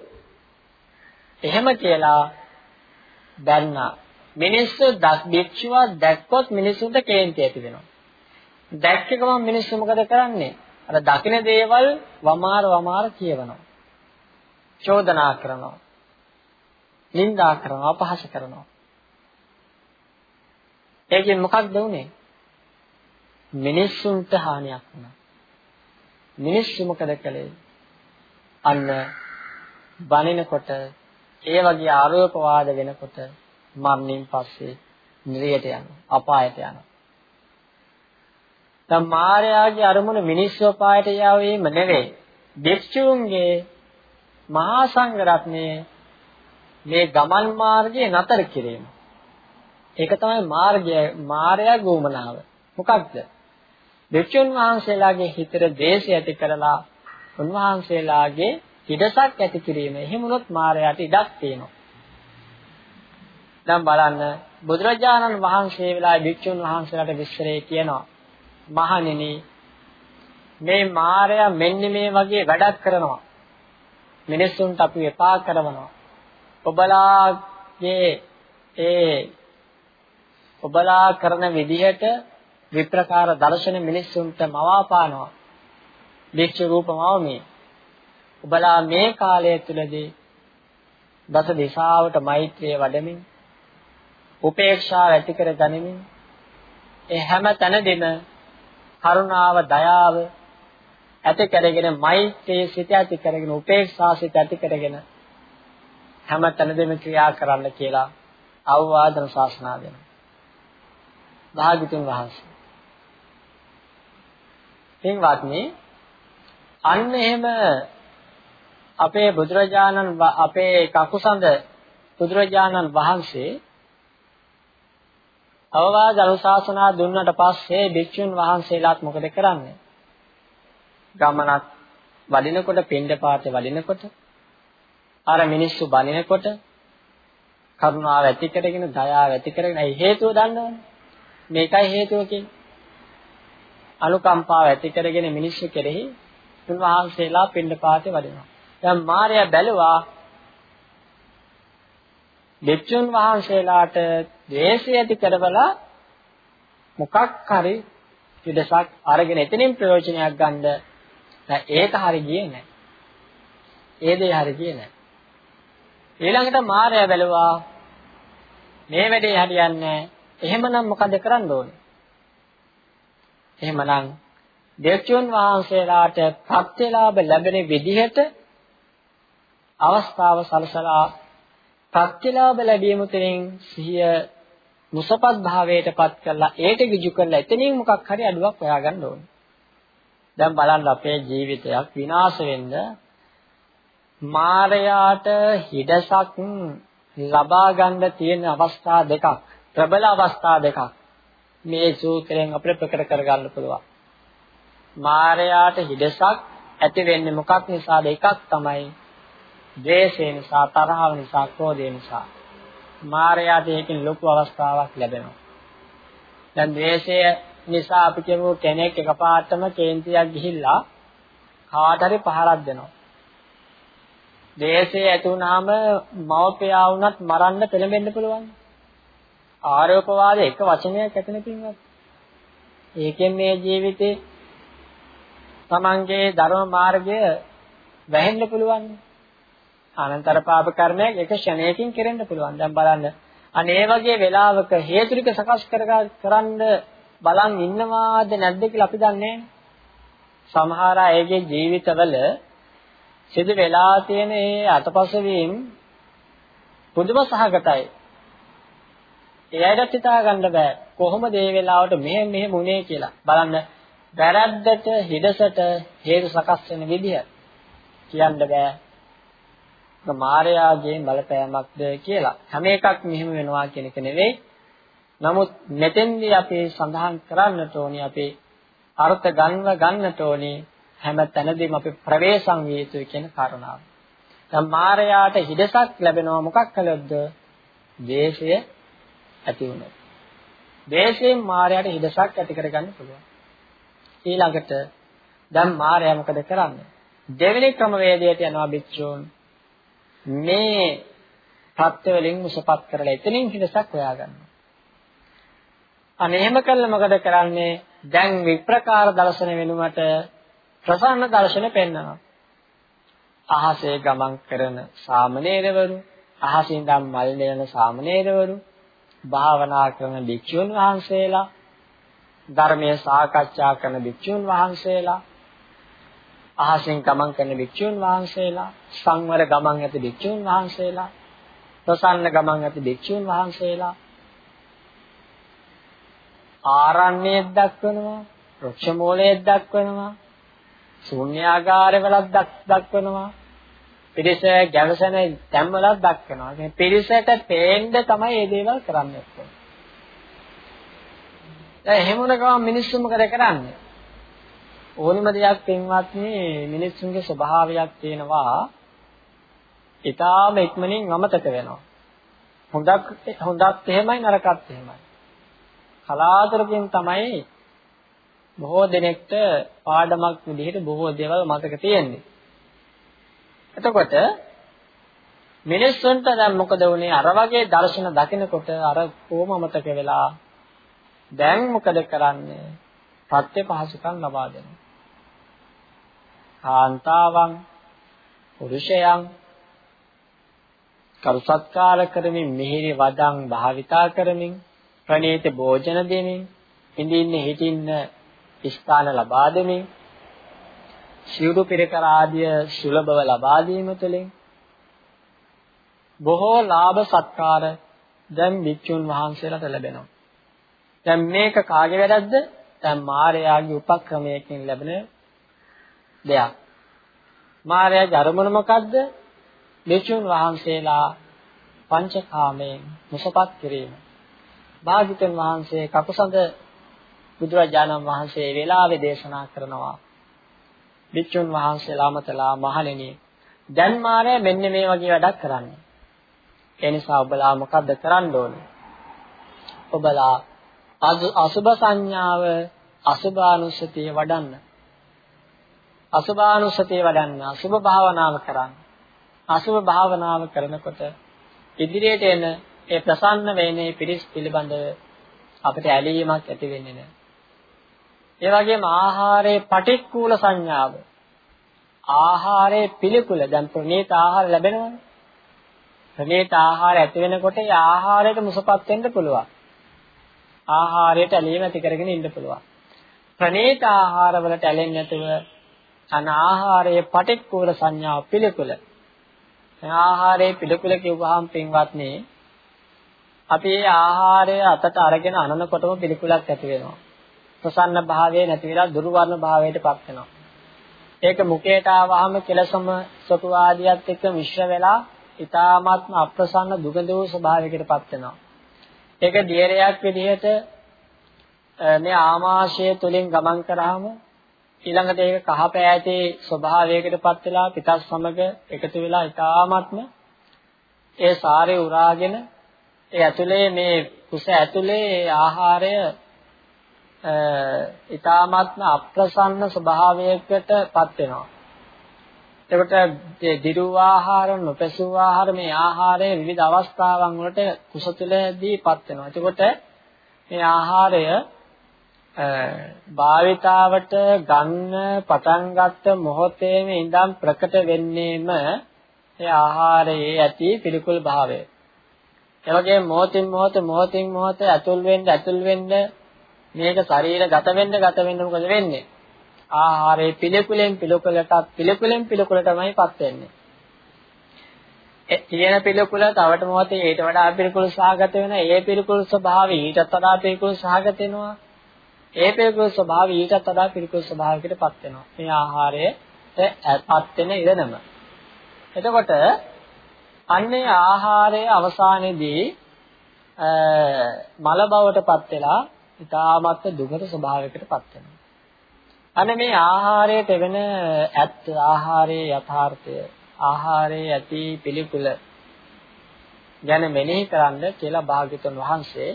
එහෙම කියලා දැන්නා. මිනිස්සු දස් භික්ෂුව දැක්කොත් මිනිස්සුන්ට කේන්ති ඇති වෙනවා. දැක්ක ගමන් මිනිස්සු මොකද කරන්නේ? අර දකින දේවල් වමාර වමාර කියවනවා. චෝදනා කරනවා. නින්දා කරනවා, අපහාස කරනවා. ඒකෙන් මොකක්ද වුනේ? මිනිස්සුන්ට හානියක් වුණා. මිනිස්සු මොකද කළේ? අන්න බනිනකොට ඒ වගේ ආරෝප වාද වෙනකොට මරණින් පස්සේ නිරයට යනවා, අපායට යනවා. දැන් මායාගේ අරමුණ මිනිස්සු අපායට යාවීම නෙවෙයි. භික්ෂුන්ගේ මහා සංඝ රත්නයේ මේ ගමන් මාර්ගය නතර කිරීම. ඒක තමයි මාර්ගය මාර්යා ගෝමනාව. මොකක්ද? භික්ෂුන් වහන්සේලාගේ හිතට දේශය ඇති කරලා උන්වහන්සේලාගේ ඉඩසක් ඇති කිරීම. එහෙම වුණොත් මාර්යාට ඉඩක් තියෙනවා. දැන් බලන්න බුදුරජාණන් වහන්සේ වෙලාවේ භික්ෂුන් වහන්සේලාට විස්තරේ කියනවා. මහණෙනි මේ මායя මෙන්න මේ වගේ වැඩක් කරනවා. මිනිස්සුන්ට අපි එපා කරනවා. ඔබලාගේ ඒ ඔබලා කරන විදිහට විප්‍රකාර දර්ශන මිනිස්සුන්ට මවාපානවා. භික්ෂු රූපමවමි. ඔබලා මේ කාලය තුලදී දස දිශාවට මෛත්‍රිය වඩමින් උපේක්ෂාව ඇති කර ගනිමින් ඒ හැම තැනදීම කරුණාව, දයාව ඇති කරගෙන මෛත්‍රී සිත ඇති කරගෙන උපේක්ෂා සිත ඇති කරගෙන හැම තැනදීම ක්‍රියා කරන්න කියලා අවවාදන ශාසනා දෙනවා. භාග්‍යතුන් වහන්සේ. පින්වත්නි අන්න එහෙම අපේ බුදුරජාණන් අපේ කකුසඳ බුදුරජාණන් වහන්සේ අවවාද අනුශාසනා දුන්නට පස්සේ භික්ෂුන් වහන්සේලාත් මොකද කරන්නේ? ගමනක් වඩිනකොට පින්ඩ පාතේ වඩිනකොට අර මිනිස්සු බනිනකොට කරුණාව ඇති කරගෙන දයාව ඇති කරගෙන ඒ හේතුව දන්නවනේ මේකයි හේතුව කියන්නේ. අනුකම්පාව ඇති කරගෙන මිනිස්සු කෙරෙහි උන්වහන්සේලා පින්ඩ පාතේ වඩිනවා. දැන් මාර්යා බැලුවා දෙච්චුන් වහන්සේලාට ද්වේෂය ඇති කරවලා මොකක් හරි පිටසක් අරගෙන එතනින් ප්‍රයෝජනයක් ගන්න. නෑ ඒක හරි ගියේ නෑ. ඒ දේ හරි ගියේ නෑ. ඊළඟට මාර්යා බැලුවා මේ වැඩේ හරියන්නේ එහෙමනම් මොකද කරන්න ඕනේ එහෙමනම් දෙවියන් වහන්සේලාට ප්‍රත්‍යලාභ ලැබෙන විදිහට අවස්ථාව සලසලා ප්‍රත්‍යලාභ ලැබීම තුළින් සිහිය මුසපත් භාවයටපත් කරලා ඒට ගිජු කරලා එතනින් මොකක් හරි අඩුවක් හොයාගන්න ඕනේ. දැන් බලන්න අපේ ජීවිතයක් විනාශ වෙන්න මායයට හිඩසක් ලබා ගන්න තියෙන අවස්ථා දෙකක් ප්‍රබල අවස්ථා දෙකක් මේ සූත්‍රයෙන් අපිට ප්‍රකට කරගන්න පුළුවන්. මායයට හිඩසක් ඇති වෙන්නේ මොකක් නිසාද? එකක් තමයි ද්වේෂය නිසා, තරහව නිසා, ක්‍රෝධය නිසා. මායයට ඒකෙන් ලොකු අවස්ථාවක් ලැබෙනවා. දැන් ද්වේෂය නිසා අපි කියමු කෙනෙක් එකපාරටම කේන්තියක් ගිහිල්ලා කාට හරි පහරක් දෙනවා. ද්වේෂය ඇති වුනහම මවපියා වුණත් මරන්න පෙළඹෙන්න පුළුවන්. ආරෝපවාද එක වචනයක් ඇතන පින්වත්. ඒකෙන් මේ ජීවිතේ තමන්ගේ ධර්ම මාර්ගය වැහෙන්න පුළුවන්. අනන්තර පාප කර්මයක් එක ක්ෂණයකින් කෙරෙන්න පුළුවන්. දැන් බලන්න. අනේ වගේ වෙලාවක හේතු ටික සකස් කරගන්න බලන් ඉන්නවාද නැද්ද කියලා අපි දන්නේ සමහර අයගේ ජීවිතවල සිදු වෙලා තියෙන මේ අතපස වීම පුදුම සහගතයි. ඒ අයට හිතා ගන්න බෑ කොහොමද මේ වෙලාවට මෙහෙම මෙහෙම උනේ කියලා. බලන්න වැරද්දට හිඩසට හේතු සකස් වෙන විදිහ කියන්න බෑ. මායාගේ බලපෑමක්ද කියලා. හැම එකක් මෙහෙම වෙනවා කියන එක නෙවෙයි. නමුත් මෙතෙන්දී අපි සඳහන් කරන්නට ඕනේ අපි අර්ථ ගන්න ගන්නට ඕනේ හැම තැනදීම අපි ප්‍රවේශම් විය යුතුයි කියන කාරණාව. දැන් මායාට හිඩසක් ලැබෙනවා මොකක් කළොත්ද? දේශය ඇති වුණොත්. දේශයෙන් මායාට හිඩසක් ඇති කරගන්න පුළුවන්. ඊළඟට දැන් මායාව මොකද කරන්නේ? දෙවෙනි ක්‍රමවේදයට යනවා බිච්චෝන් මේ தත්ත්ව වලින් මුසපත් කරලා එතනින් හිදසක් හොයාගන්නවා. අනේ එහෙම කළා මොකද කරන්නේ? දැන් විප්‍රකාර දර්ශන වෙනුවට ප්‍රසන්න දර්ශන පෙන්වනවා. අහසේ ගමන් කරන සාමණේරවරු, අහසින් දම් මල් නෙලන සාමණේරවරු, භාවනා කරන භික්ෂුන් වහන්සේලා, ධර්මයේ සාකච්ඡා කරන භික්ෂුන් වහන්සේලා, අහසින් ගමන් කරන භික්ෂුන් වහන්සේලා, සංවර ගමන් ඇති භික්ෂුන් වහන්සේලා, ප්‍රසන්න ගමන් ඇති භික්ෂුන් වහන්සේලා ආරණ්‍යයක් දක්වනවා, වෘක්ෂ මූලයක් දක්වනවා, ශූන්‍යාගාරවලක් දක්වනවා. පිරිස ගැවසෙන තැන්වලක් දක්වනවා. මේ පිරිසට පේන්න තමයි මේ දේවල් කරන්නේ. දැන් එහෙම වුණ ගමන් මිනිස්සු මොකද කරන්නේ? ඕනිම දෙයක් පින්වත්නි මිනිස්සුන්ගේ ස්වභාවයක් තියෙනවා ඊටාම ඉක්මනින් අමතක වෙනවා හොඳක් හොඳක් එහෙමයි නරකත් එහෙමයි කලාතුරකින් තමයි බොහෝ දෙනෙක්ට පාඩමක් විදිහට බොහෝ දේවල් මතක තියෙන්නේ එතකොට මිනිස්සුන්ට දැන් මොකද වුනේ? අර වගේ දර්ශන දකිනකොට අර කොහොම අමතක වෙලා දැන් මොකද කරන්නේ? පත්‍ය පහසුකම් ලබා දෙනවා. කාන්තාවන් පුරුෂයන් කරුසත්කාර කරමින් මිහිරි වදන් භාවිතා කරමින් ප්‍රණීත භෝජන දෙමින් ඉඳින්න හිටින්න ස්ථාන ලබා දෙමින් සිවුරු පෙරකර ආදිය සුලභව ලබා දීම තුළින් බොහෝ ලාභ සත්කාර දැන් වික්ෂුන් වහන්සේලාට ලැබෙනවා. දැන් මේක කාගේ වැරද්ද? දැන් මාර්යාගේ උපක්‍රමයකින් ලැබෙන දෙයක්. මායාවේ අරමුණ මොකද්ද? මෙචුන් වහන්සේලා පංචකාමයෙන් මුසපත් කිරීම. භාග්‍යවතුන් වහන්සේ කකුසඳ බුදුරජාණන් වහන්සේ වේලාවේ දේශනා කරනවා. වික්ෂුන් වහන්සේලා මතලා මහණෙනි දැන් මාරය මෙන්න මේ වගේ වැඩක් කරන්නේ. ඒ නිසා ඔබලා මොකද්ද කරන්න ඕනේ? ඔබලා අසුභ සංඥාව අසුභානුස්සතිය වඩන්න. අසුභානුස්සතිය වඩන්න අසුභ භාවනාව කරන්න. අසුභ භාවනාව කරනකොට ඉදිරියට එන ඒ ප්‍රසන්න වෙන්නේ පිරිස් පිළිබඳව අපිට ඇලීමක් ඇති වෙන්නේ නැහැ. ඒ වගේම ආහාරයේ පටික්කුල සංඥාව ආහාරයේ පිළිකුල දැන් ප්‍රණීත ආහාර ලැබෙනවනේ. ප්‍රණීත ආහාර ඇති වෙනකොට ඒ ආහාරයට මුසපත් වෙන්න පුළුවන්. ආහාරයට ඇලීම ඇති කරගෙන ඉන්න පුළුවන්. ප්‍රණීත ආහාර වලට ඇලෙන්නේ නැතුව අන ආහාරයේ පටික්කුල සංඥාව පිළිකුල. ආහාරයේ පිළිකුල කිව්වහම පින්වත්නි අපි මේ ආහාරය අතට අරගෙන අනනකොටම පිළිකුලක් ඇති වෙනවා. ප්‍රසන්න භාවයේ නැති වෙලා දුර්වර්ණ භාවයට පත් වෙනවා. ඒක මුකේට ආවහම කෙලසම සතු ආදියත් එක්ක මිශ්‍ර වෙලා ඊ타මාත්ම අප්‍රසන්න දුගඳෝ ස්වභාවයකට පත් වෙනවා. ඒක දියරයක් විදිහට මේ ආමාශය තුලින් ගමන් කරාම ඊළඟට ඒක කහ පෑතේ ස්වභාවයකට පත් වෙලා පිටස් සමග එකතු වෙලා ඊ타මාත්ම ඒ සාරේ උරාගෙන ඒ ඇතුලේ මේ කුස ඇතුලේ ආහාරය ඊ타මාත්ම අප්‍රසන්න ස්වභාවයකට පත් වෙනවා. එතකොට දිරු ආහාර නොපැසු ආහාර මේ ආහාරයේ විවිධ අවස්ථාවන් වලට කුස තුළදී පත් වෙනවා. එතකොට මේ ආහාරය භාවිතාවට ගන්න පටන් ගත්ත මොහොතේම ඉඳන් ප්‍රකට වෙන්නේම ඒ ආහාරයේ ඇති පිළිකුල් භාවය. ඒ වගේම මොහොතින් මොහොත මොහොතින් මොහොත ඇතුල් වෙන්න ඇතුල් වෙන්න මේක ශරීරගත වෙන්න ගත වෙන්න මොකද වෙන්නේ? ආහාරයේ පිළිකුලෙන් පිළිකුලටත් පිළිකුලෙන් පිළිකුලටමයිපත් වෙන්නේ. ඒ තියෙන පිළිකුල තවට මොහොතේ ඊට වඩා පිළිකුල් සහගත වෙන ඒ පිළිකුල් ස්වභාවය ඊටත් වඩා පිළිකුල් සහගත වෙනවා. ඒ පිළිකුල් ස්වභාවය ඊටත් වඩා පිළිකුල් ස්වභාවයකටපත් වෙනවා. මේ ආහාරයටපත් වෙන ඉරණම. එතකොට අන්නේ ආහාරය අවසානයේදී මල බවටපත් වෙලා ඉතාමත් දුකට ස්වභාවයකටපත් වෙනවා. අනේ මේ ආහාරයට වෙන ඇත්ත ආහාරයේ යථාර්ථය ආහාරයේ ඇති පිළිකුල ගැන මෙනෙහි කරන්න කියලා භාග්‍යතුන් වහන්සේ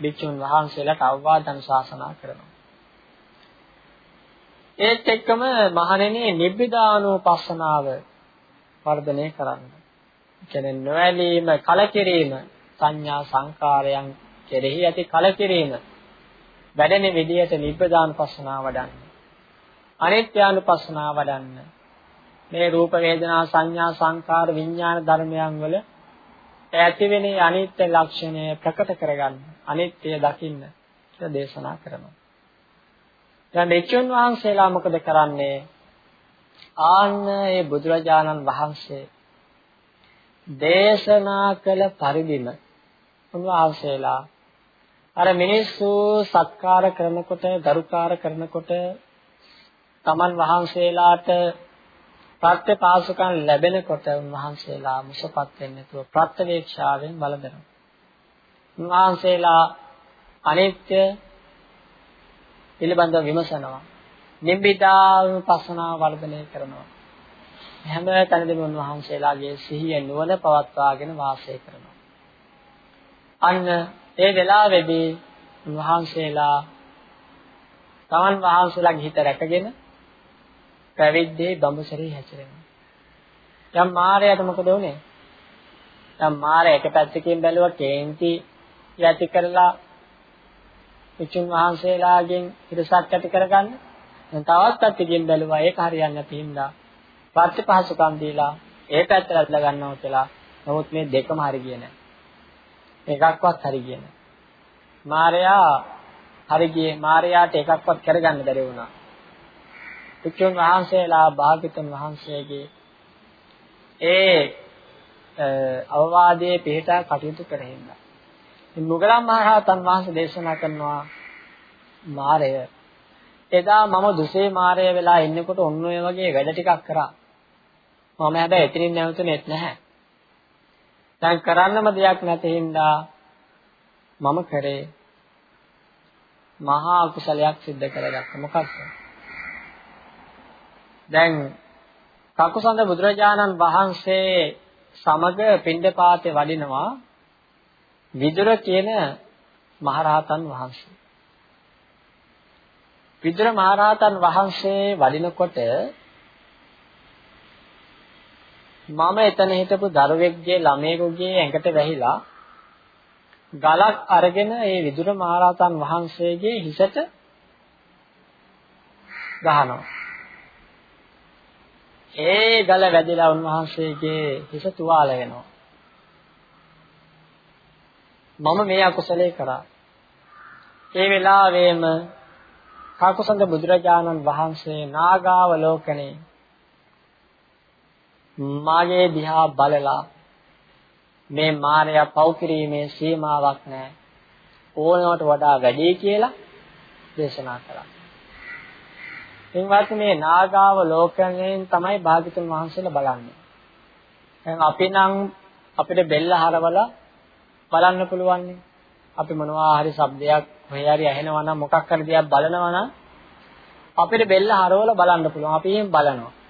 භික්ෂුන් වහන්සේලාට අවවාද අනුශාසනා කරනවා. ඒත් එක්කම මහණෙනි නිබ්බිදානුපස්සනාව වර්ධනය කරන්න. කියන්නේ නොඇලීම කලකිරීම සංඥා සංකාරයන් කෙරෙහි ඇති කලකිරීම වැඩෙන විදියට නිබ්බදානුපස්සනාව වඩන්න. අනිත්‍යානුපස්සනාව වඩන්න. මේ රූප වේදනා සංඥා සංකාර විඥාන ධර්මයන් වල ඇති වෙන අනිත්‍ය ලක්ෂණය ප්‍රකට කරගන්න. අනිත්‍ය දකින්න කියලා දේශනා කරනවා. දැන් මෙච්චුන් වහන්සේලා මොකද කරන්නේ? ආන්න ඒ බුදුරජාණන් වහන්සේ දේශනා කළ පරිදිම උන්වහන්සේලා අර මිනිස්සු සත්කාර කරනකොට ගරුකාර කරනකොට තමන් වහන්සේලාට ප්‍රත්‍යපාසකම් ලැබෙනකොට උන්වහන්සේලා මුසපත් වෙන්නේ නැතුව ප්‍රත්‍යවේක්ෂාවෙන් බලදරනවා. උන්වහන්සේලා අනිත්‍ය පිළිබඳව විමසනවා. නිබ්බිදානුපස්සනාව වර්ධනය කරනවා. හැම තැනදීම උන්වහන්සේලාගේ සිහිය නුවණ පවත්වාගෙන වාසය කරනවා. අන්න ඒ වෙලාවේදී උන්වහන්සේලා තමන් වහන්සේලාගේ හිත රැකගෙන පැවිද්දේ බඹසරේ හැසිරෙනවා. දැන් මාරයට මොකද වුනේ? දැන් මාරය එක පැත්තකින් බැලුවා කේන්ති යටි කරලා විචුන් වහන්සේලාගෙන් හිරසක් ඇති කරගන්න. දැන් තවත් පැත්තකින් බැලුවා ඒක හරියන්නේ නැති හින්දා ප්‍රතිපහසුකම් දීලා ඒ පැත්තට අදලා ගන්නවා කියලා. නමුත් මේ දෙකම හරි ගියේ නැහැ. එකක්වත් හරි ගියේ නැහැ. මාරයා හරි ගියේ මාරයාට එකක්වත් කරගන්න බැරි වුණා. වික්ෂුන් වහන්සේලා භාග්‍යතුන් වහන්සේගේ ඒ අවවාදයේ පිටා කටයුතු කරහින්දා. මුගලන් මහරහතන් වහන්සේ දේශනා කරනවා මාරය එදා මම දුසේ මාරය වෙලා ඉන්නකොට ඔන්න ඔය වගේ වැඩ ටිකක් කරා. මම හැබැයි එතනින් නැවතුනේත් නැහැ. දැන් කරන්නම දෙයක් නැති හින්දා මම කරේ මහා අකුසලයක් සිද්ධ කරගත්තා. මොකක්ද? දැන් කකුසඳ බුදුරජාණන් වහන්සේ සමග පින්ඩපාතේ වඩිනවා විදුර කියන මහරහතන් වහන්සේ. විදුර මහරහතන් වහන්සේ වඩිනකොට මම එතන හිටපු දරුවෙක්ගේ ළමයෙකුගේ ඇඟට වැහිලා ගලක් අරගෙන ඒ විදුර මහරහතන් වහන්සේගේ හිසට ගහනවා. ඒ ගල වැදිලා උන්වහන්සේගේ හිස තුවාල වෙනවා. මම මේ අකුසලේ කරා. ඒ වෙලාවෙම කාකුසඳ බුදුරජාණන් වහන්සේ නාගාවලෝකනේ මාගේ දිහා බලලා මේ මායя පව් කිරීමේ සීමාවක් නැහැ. ඕනවට වඩා වැඩි කියලා දේශනා කළා. එන්වත් මේ නාගාව ලෝකයෙන් තමයි භාගතුන් වහන්සේලා බලන්නේ. දැන් අපි නම් අපිට බෙල්ල හරවලා බලන්න පුළුවන් අපි මොනවා හරි શબ્දයක් කොහේ හරි ඇහෙනවා නම් මොකක් හරි දෙයක් බලනවා නම් අපිට බෙල්ල හරවලා බලන්න පුළුවන්. අපි එහෙම බලනවා.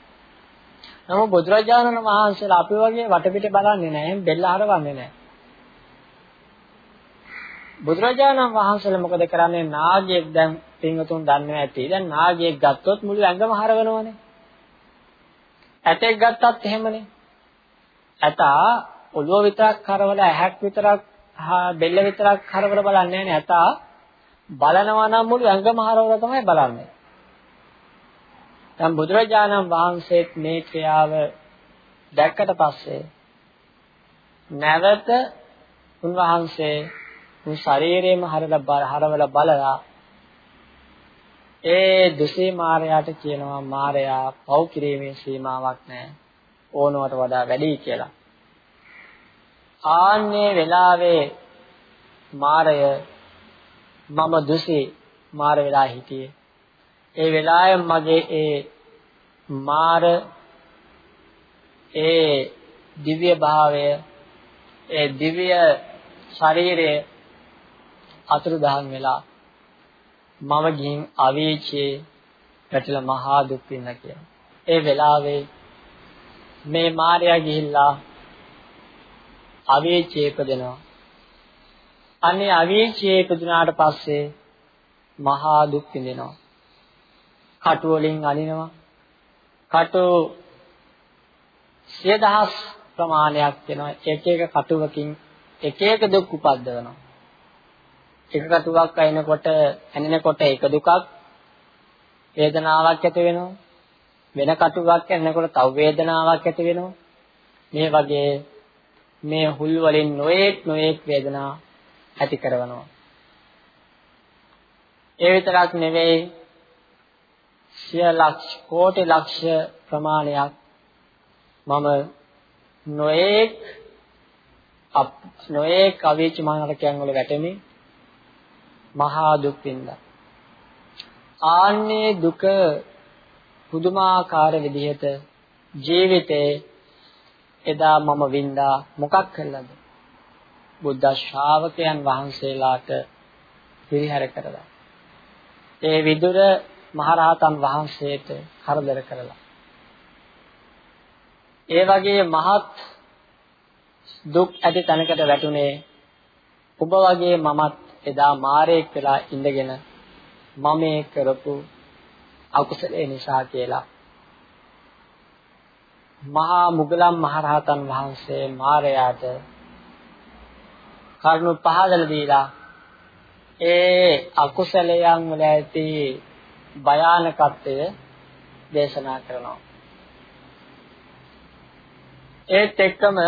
නමුත් බුදුරජාණන් වහන්සේලා අපි වගේ වටපිට බලන්නේ නැහැ. බෙල්ල හරවන්නේ නැහැ. බුදුරජාණන් වහන්සේලා මොකද කරන්නේ? නාගයෙක් දැන් පින්වතුන් දන්නේ නැති. දැන් නාගයෙක් ගත්තොත් මුළු ඇඟම හරවනවනේ. ඇතෙක් ගත්තත් එහෙමනේ. ඇතා ඔළුව විතරක් හරවලා ඇහැක් විතරක් බෙල්ල විතරක් හරවලා බලන්නේ නැහැ නේ. ඇතා බලනවා නම් මුළු ඇඟම හරවලා තමයි බලන්නේ. දැන් බුදුරජාණන් වහන්සේත් මේ ක්‍රියාව දැක්කට පස්සේ නැවත උන්වහන්සේ මේ ශරීරයේම හරලා හරවලා බලලා ඒ දුසේ මාරයාට කියනවා මාරයා පව් කිරීමේ සීමාවක් නැහැ ඕනවට වඩා වැඩි කියලා. ආන්නේ වෙලාවේ මාරය මම දුසේ මාර වෙලා හිටියේ. ඒ වෙලාවේ මගේ ඒ මාර ඒ දිව්‍ය භාවය ඒ දිව්‍ය ශරීරයේ අතුරුදහන් වෙලා මම ගින් අවීචේ පැටල මහා දුක් විඳ කියලා. ඒ වෙලාවේ මේ මාර්යා ගිහිල්ලා අවීචේ ඉපදෙනවා. අනේ අවීචේ ඉපදුනාට පස්සේ මහා දුක් විඳිනවා. කටු වලින් අනිනවා. කටු සිය දහස් ප්‍රමාණයක් වෙනවා. එක එක කටුවකින් එක එක දුක් උපද්දවනවා. එක කටුවක් අයිනකොට ඇනෙනකොට එක දුකක් වේදනාවක් ඇති වෙනවා. වෙන කටුවක් ඇනෙනකොට තව වේදනාවක් ඇති වෙනවා. මේ වගේ මේ හුල් වලින් නොඑක් නොඑක් වේදනා ඇති කරනවා. ඒ විතරක් නෙවෙයි සිය ලක්ෂ කෝටි ලක්ෂ ප්‍රමාණයක් මම නොඑක් නොඑක් අවීච මහනරකයන් වල වැටෙමි මහා දුක් විඳා. ආන්නේ දුක පුදුමාකාර විදිහට ජීවිතේ එදා මම වින්දා මොකක් කළාද? බුද්ධ ශ්‍රාවකයන් වහන්සේලාට පිරිහැර කරලා. ඒ විදුර මහරහතන් වහන්සේට කරදර කරලා. ඒ වගේ මහත් දුක් ඇති තැනකට වැටුනේ ඔබ වගේ මමත් එදා මාරේක් වෙලා ඉඳගෙන මම මේ කරපු අකුසලේ නිසා කියලා මහා මුගලන් මහරහතන් වහන්සේ මාරයාට කරුණු පහදලා දීලා ඒ අකුසලයන් වල ඇති භයානකත්වය දේශනා කරනවා. ඒත් එක්කම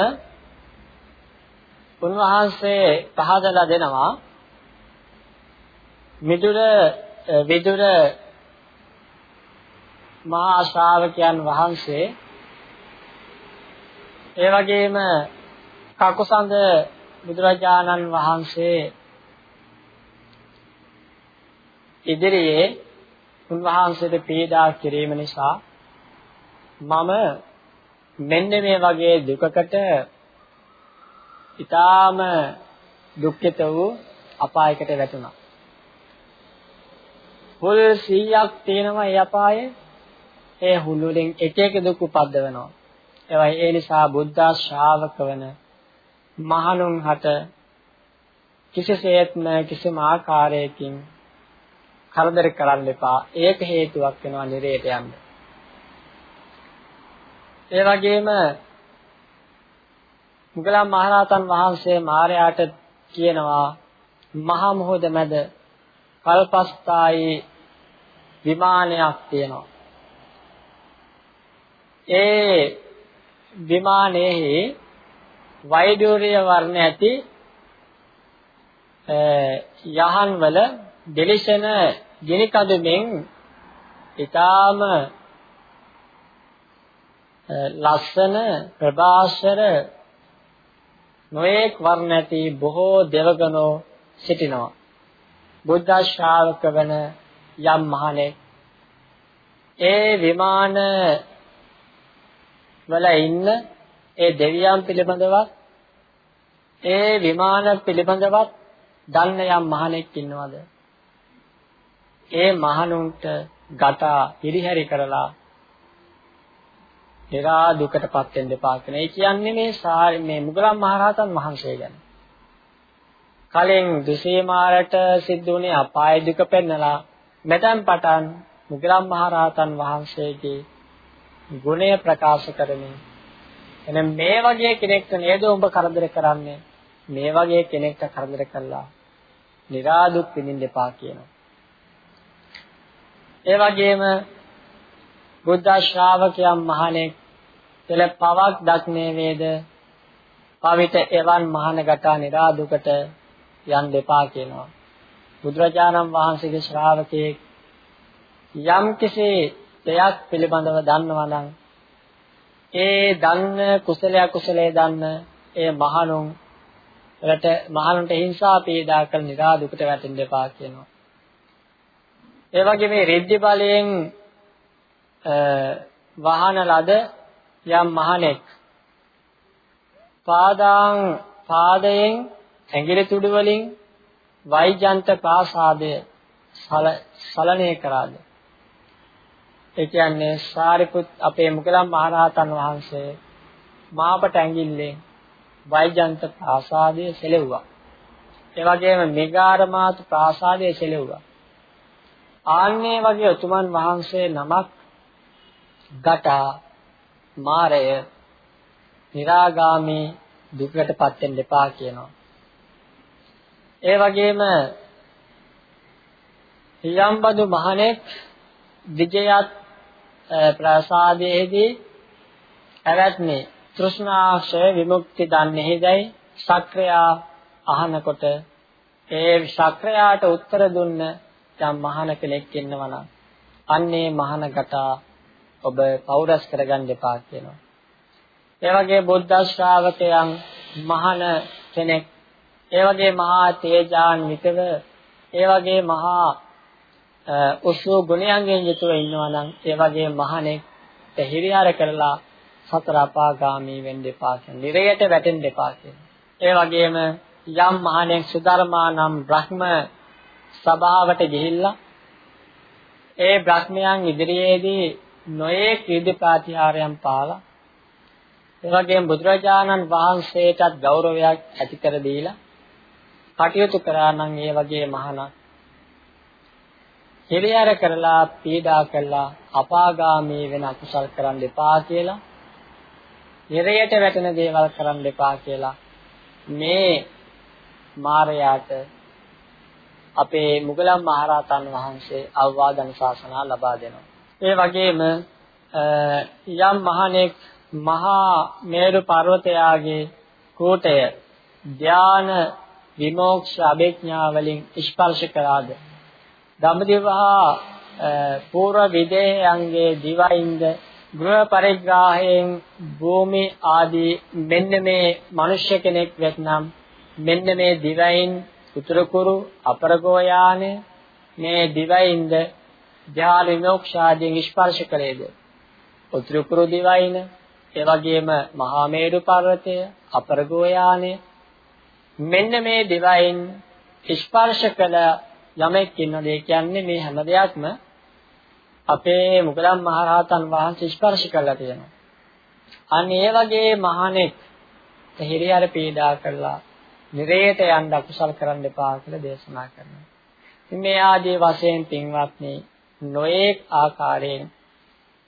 උන්වහන්සේ පහදලා දෙනවා මිදුර විදුර මහා ශ්‍රාවකයන් වහන්සේ ඒ වගේම කකුසඳ බුදුරජාණන් වහන්සේ ඉදිරියේ උන්වහන්සේට පීඩා කිරීම නිසා මම මෙන්න මේ වගේ දුකකට ඊටාම දුක්ඛිත වූ අපායකට වැටුණා. පොල් 100ක් තියෙනවා ඒ අපායේ. ඒ හුළු වලින් එක එක දුක් උපද්දවනවා. ඒවයි ඒ නිසා බුද්ධ ශ්‍රාවක වන මහණුන් හට කිසිසේත්ම කිසිම ආකාරයකින් කරදර කරන්න එපා. ඒක හේතුවක් වෙනවා නිරේට යන්න. ඒ වගේම මුගලන් මහරහතන් වහන්සේ මාරයාට කියනවා මහා මොහොත මැද කල්පස්ථායි විමානයක් තියෙනවා. ඒ විමානයේ වෛඩූර්ය වර්ණ ඇති යහන් වල දෙලිසෙන ගිනි කඳුමින් ඊටාම ලස්සන ප්‍රභාස්වර නොඑක් වර්ණ ඇති බොහෝ දෙවගණෝ සිටිනවා. බුද්ධ ශ්‍රාවක වන යම් මහණෙක් ඒ විමාන වල ඉන්න ඒ දෙවියන් පිළිබඳවත් ඒ විමාන පිළිබඳවත් දන්න යම් මහණෙක් ඉන්නවද? ඒ මහණුන්ට ගතා පිරිහැරි කරලා එරා දුකටපත් වෙන්න එපා කියන. ඒ කියන්නේ මේ මේ මුගලන් මහරහතන් වහන්සේ ගැන. කලින් දුසීමාරට සිද්ධ වුණේ අපාය දුක පෙන්නලා මෙතෙන් පටන් මුගලන් මහරහතන් වහන්සේගේ ගුණය ප්‍රකාශ කරමින් එනම් මේ වගේ කෙනෙක්ට නේද ඔබ කරදර කරන්නේ මේ වගේ කෙනෙක්ට කරදර කළා නිරාදුක් විඳින්න එපා කියනවා ඒ වගේම බුද්ධ ශ්‍රාවකයන් මහණෙක් පෙළ පවක් දක්නේ වේද? පවිත එවන් මහානගතා නිරාදුකට යන් දෙපා කියනවා. බුදුරජාණන් වහන්සේගේ ශ්‍රාවකයෙක් යම් කිසි දෙයක් පිළිබඳව දන්නවා නම් ඒ දන්න කුසලයක් කුසලයේ දන්න ඒ මහණුන් වලට මහණුන්ට හිංසා පීඩා කළ නිරාදුකට වැටෙන්න එපා කියනවා. ඒ වගේ මේ රිද්දි බලයෙන් වහන ලද යම් මහණෙක් පාදාං පාදයෙන් ඇඟිලි තුඩු වලින් වෛජන්ත ප්‍රාසාදය සලනය කරාද? ඒ කියන්නේ සාරිපුත් අපේ මුගලන් මහරහතන් වහන්සේ මාපට ඇඟිල්ලෙන් වෛජන්ත ප්‍රාසාදය සෙලෙව්වා. ඒ වගේම මෙගාරමාතු ප්‍රාසාදය සෙලෙව්වා. ආන්නේ වගේ උතුමන් වහන්සේ නමක් ගටා මාරය निराගාමි දුකටපත් වෙන්න එපා කියනවා. ඒ වගේම යම්බදු මහණෙක් විජයත් ප්‍රසාදයේදී ඇවැත්නේ තෘෂ්ණාක්ෂය විමුක්ති දන්නේහිදයි සක්‍රියා අහනකොට ඒ ශක්‍රයාට උත්තර දුන්න යම් මහාන කෙනෙක් ඉන්නවා නම් අන්නේ මහානගතා ඔබ පෞරස් කරගන්න එපා කියනවා. ඒ වගේ බුද්ධ ශ්‍රාවකයන් මහාන කෙනෙක් ඒ වගේ මහා තේජාන්විතව ඒ වගේ මහා උසු ගුණයන්ගෙන් යුතුව ඉන්නවා නම් ඒ වගේ මහණෙක් හිරියාර කරලා සතර අපාගාමී වෙන්න එපා කියන. නිරයට වැටෙන්න එපා කියන. ඒ වගේම යම් මහණෙක් සුධර්මා නම් බ්‍රහ්ම සභාවට ගිහිල්ලා ඒ බ්‍රහ්මයන් ඉදිරියේදී නොයේ කීර්ති ප්‍රාතිහාරයන් පාලා ඒ වගේම බුදුරජාණන් වහන්සේටත් ගෞරවයක් ඇති කර දීලා කටයුතු කරා නම් ඒ වගේ මහාන හිරියර කරලා පීඩා කළා අපාගාමී වෙන අකුසල් කරන්න එපා කියලා නිරයට වැටෙන දේවල් කරන්න එපා කියලා මේ මාරයාට අපේ මුගලන් මහරහතන් වහන්සේ අවවාද අනුශාසනා ලබා දෙනවා. ඒ වගේම යම් මහණෙක් මහා මේරු පර්වතයාගේ කෝටය ධාන විමෝක්ෂ අභිඥා වලින් ස්පර්ශ කළාද දඹදිවහා පූර්ව විදේයන්ගේ දිවයින්ද ගෘහ පරිග්‍රාහයෙන් භූමි ආදී මෙන්න මේ මිනිස්ය කෙනෙක් වෙත්නම් මෙන්න මේ දිවයින් උතුරුකුරු අපරගෝ යානය මේ දිවයින්ද ධ්‍යාන විමෝක්ෂාදීන් ස්පර්ශ කළේද උතුරුකුරු දිවයින ඒ වගේම මහා මේරු පර්වතය අපරගෝ යානය මෙන්න මේ දිවයින් ස්පර්ශ කළ යමෙක් ඉන්නද ඒ කියන්නේ මේ හැම දෙයක්ම අපේ මුගලන් මහරහතන් වහන්සේ ස්පර්ශ කරලා තියෙනවා. අන්න ඒ වගේ මහණෙක් හිරියර පීඩා කරලා නිරේත යන්න අකුසල් කරන්න එපා කියලා දේශනා කරනවා. ඉතින් මේ ආදී වශයෙන් පින්වත්නි නොඑක් ආකාරයෙන්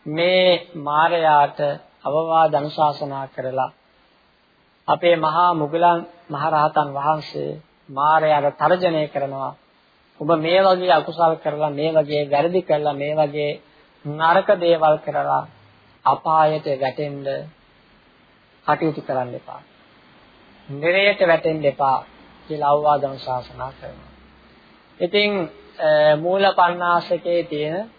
මේ මාරයාට අවවාද අනුශාසනා කරලා අපේ මහා මුගලන් මහරහතන් වහන්සේ මාරයාට තර්ජනය කරනවා ඔබ මේ වගේ අකුසල් කරලා මේ වගේ වැරදි කරලා මේ වගේ නරක දේවල් කරලා අපායට වැටෙන්න කටයුතු කරන්න එපා. නිරයට වැටෙන්න එපා කියලා අවවාද අනුශාසනා කරනවා. ඉතින් මූලපණ්ණාසකේ තියෙන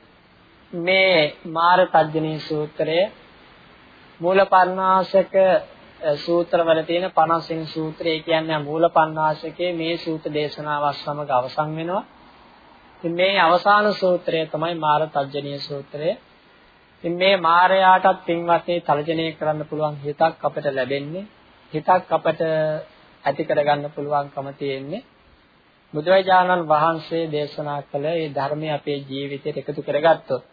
මේ මාර තජ්ජනී සූත්‍රය මූලපණ්ණාසක සූත්‍රවල තියෙන 50 වෙනි සූත්‍රය කියන්නේ මූලපණ්ණාසකේ මේ සූත්‍ර දේශනාවත් සමග අවසන් වෙනවා. ඉතින් මේ අවසාන සූත්‍රය තමයි මාර තජ්ජනීය සූත්‍රය. ඉතින් මේ මාරයාටත් පින්වත්නි තර්ජනය කරන්න පුළුවන් හිතක් අපිට ලැබෙන්නේ. හිතක් අපට ඇති කරගන්න පුළුවන්කම තියෙන්නේ. බුදුරජාණන් වහන්සේ දේශනා කළ මේ ධර්මය අපේ ජීවිතයට එකතු කරගත්තොත්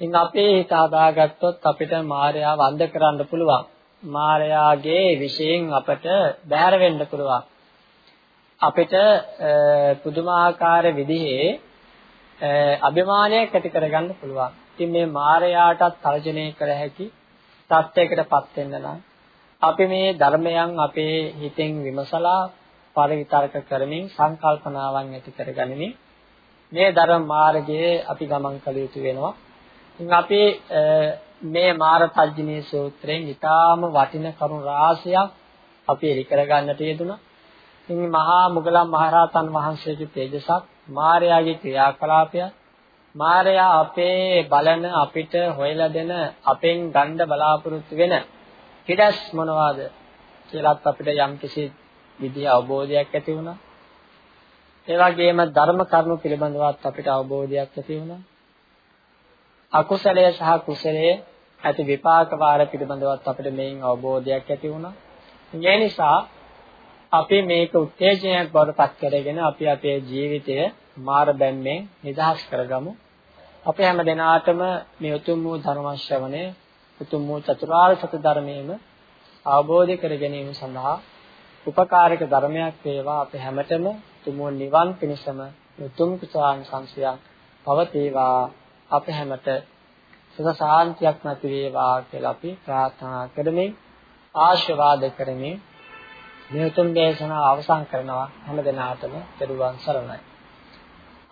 ඉතින් අපේ හිත හදාගත්තොත් අපිට මායя වන්ද කරන්න පුළුවන්. මායාගේ විශේෂයෙන් අපට බැහැර වෙන්න පුළුවන්. අපිට පුදුමාකාර විදිහේ අභිමානයක් ඇති කරගන්න පුළුවන්. ඉතින් මේ මායාටත් තර්ජනය කර හැකි තත්යකටපත් වෙන්න නම් අපි මේ ධර්මයන් අපේ හිතෙන් විමසලා පරිවිතර්ක කරමින් සංකල්පනාවන් ඇති කරගනිමින් මේ ධර්ම මාර්ගයේ අපි ගමන් කළ යුතු වෙනවා. ඉතින් අපි මේ මාරතජ්ජිනී සූත්‍රයෙන් ඊටාම වටින කරුණු රාශියක් අපි එලි කරගන්නට යෙදුණා. ඉතින් මහා මුගලන් මහරහතන් වහන්සේගේ තේජසක් මාර්යාගේ ක්‍රියාකලාපය මාර්යා අපේ බලන අපිට හොයලා දෙන අපෙන් ගන්න බලාපොරොත්තු වෙන පිටස් මොනවාද කියලාත් අපිට යම්කිසි විදිහ අවබෝධයක් ඇති වුණා. ඒ වගේම ධර්ම කරුණු පිළිබඳවත් අපිට අවබෝධයක් ඇති වුණා. අකුසලය සහ කුසලය ඇති විපාක වාර පිළිබඳවත් අපිට මේන් අවබෝධයක් ඇති වුණා. ඒ නිසා අපි මේක උත්තේජනයක් බවට පත් කරගෙන අපි අපේ ජීවිතය මාර බැම්මෙන් නිදහස් කරගමු. අපි හැම දිනාටම මේ උතුම් වූ ධර්ම ශ්‍රවණය උතුම් වූ චතුරාර්ය සත්‍ය ධර්මයේම අවබෝධ කර ගැනීම සඳහා උපකාරක ධර්මයක් වේවා. අපි හැමතෙම උතුම් නිවන් පිණසම උතුම් කුසාන් සංසයන් පවතිවා. අප හැමත සුඛ සාන්තියක් නැති වේවා කියලා අපි ප්‍රාර්ථනා කරමින් ආශිර්වාද කරමින් මේ උතුම් දේශනාව අවසන් කරනවා. හැම දිනාටම පෙරුවන් සරණයි.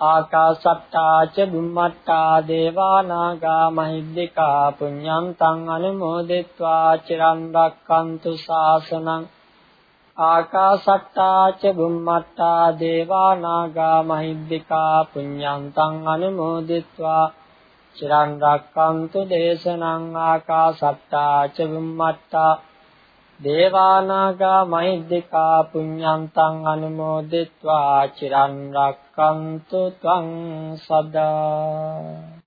ආකාශට්ටා ච බුම්මට්ටා දේවා නාග මහිද්దికා පුඤ්ඤන්තං අනුමෝදෙත්වා චිරන් රැක්කන්තු ශාසනං ආකාශට්ටා ච බුම්මට්ටා දේවා නාග මහිද්దికා පුඤ්ඤන්තං අනුමෝදෙත්වා චිරන් රැක්කන්තු දේශනං ආකාශට්ටා ච බුම්මට්ටා දේවානාගා මහිද්దికා පුඤ්ඤන්තං අනුමෝදිත්වා චිරන් රක්කන්තු ත්වං සදා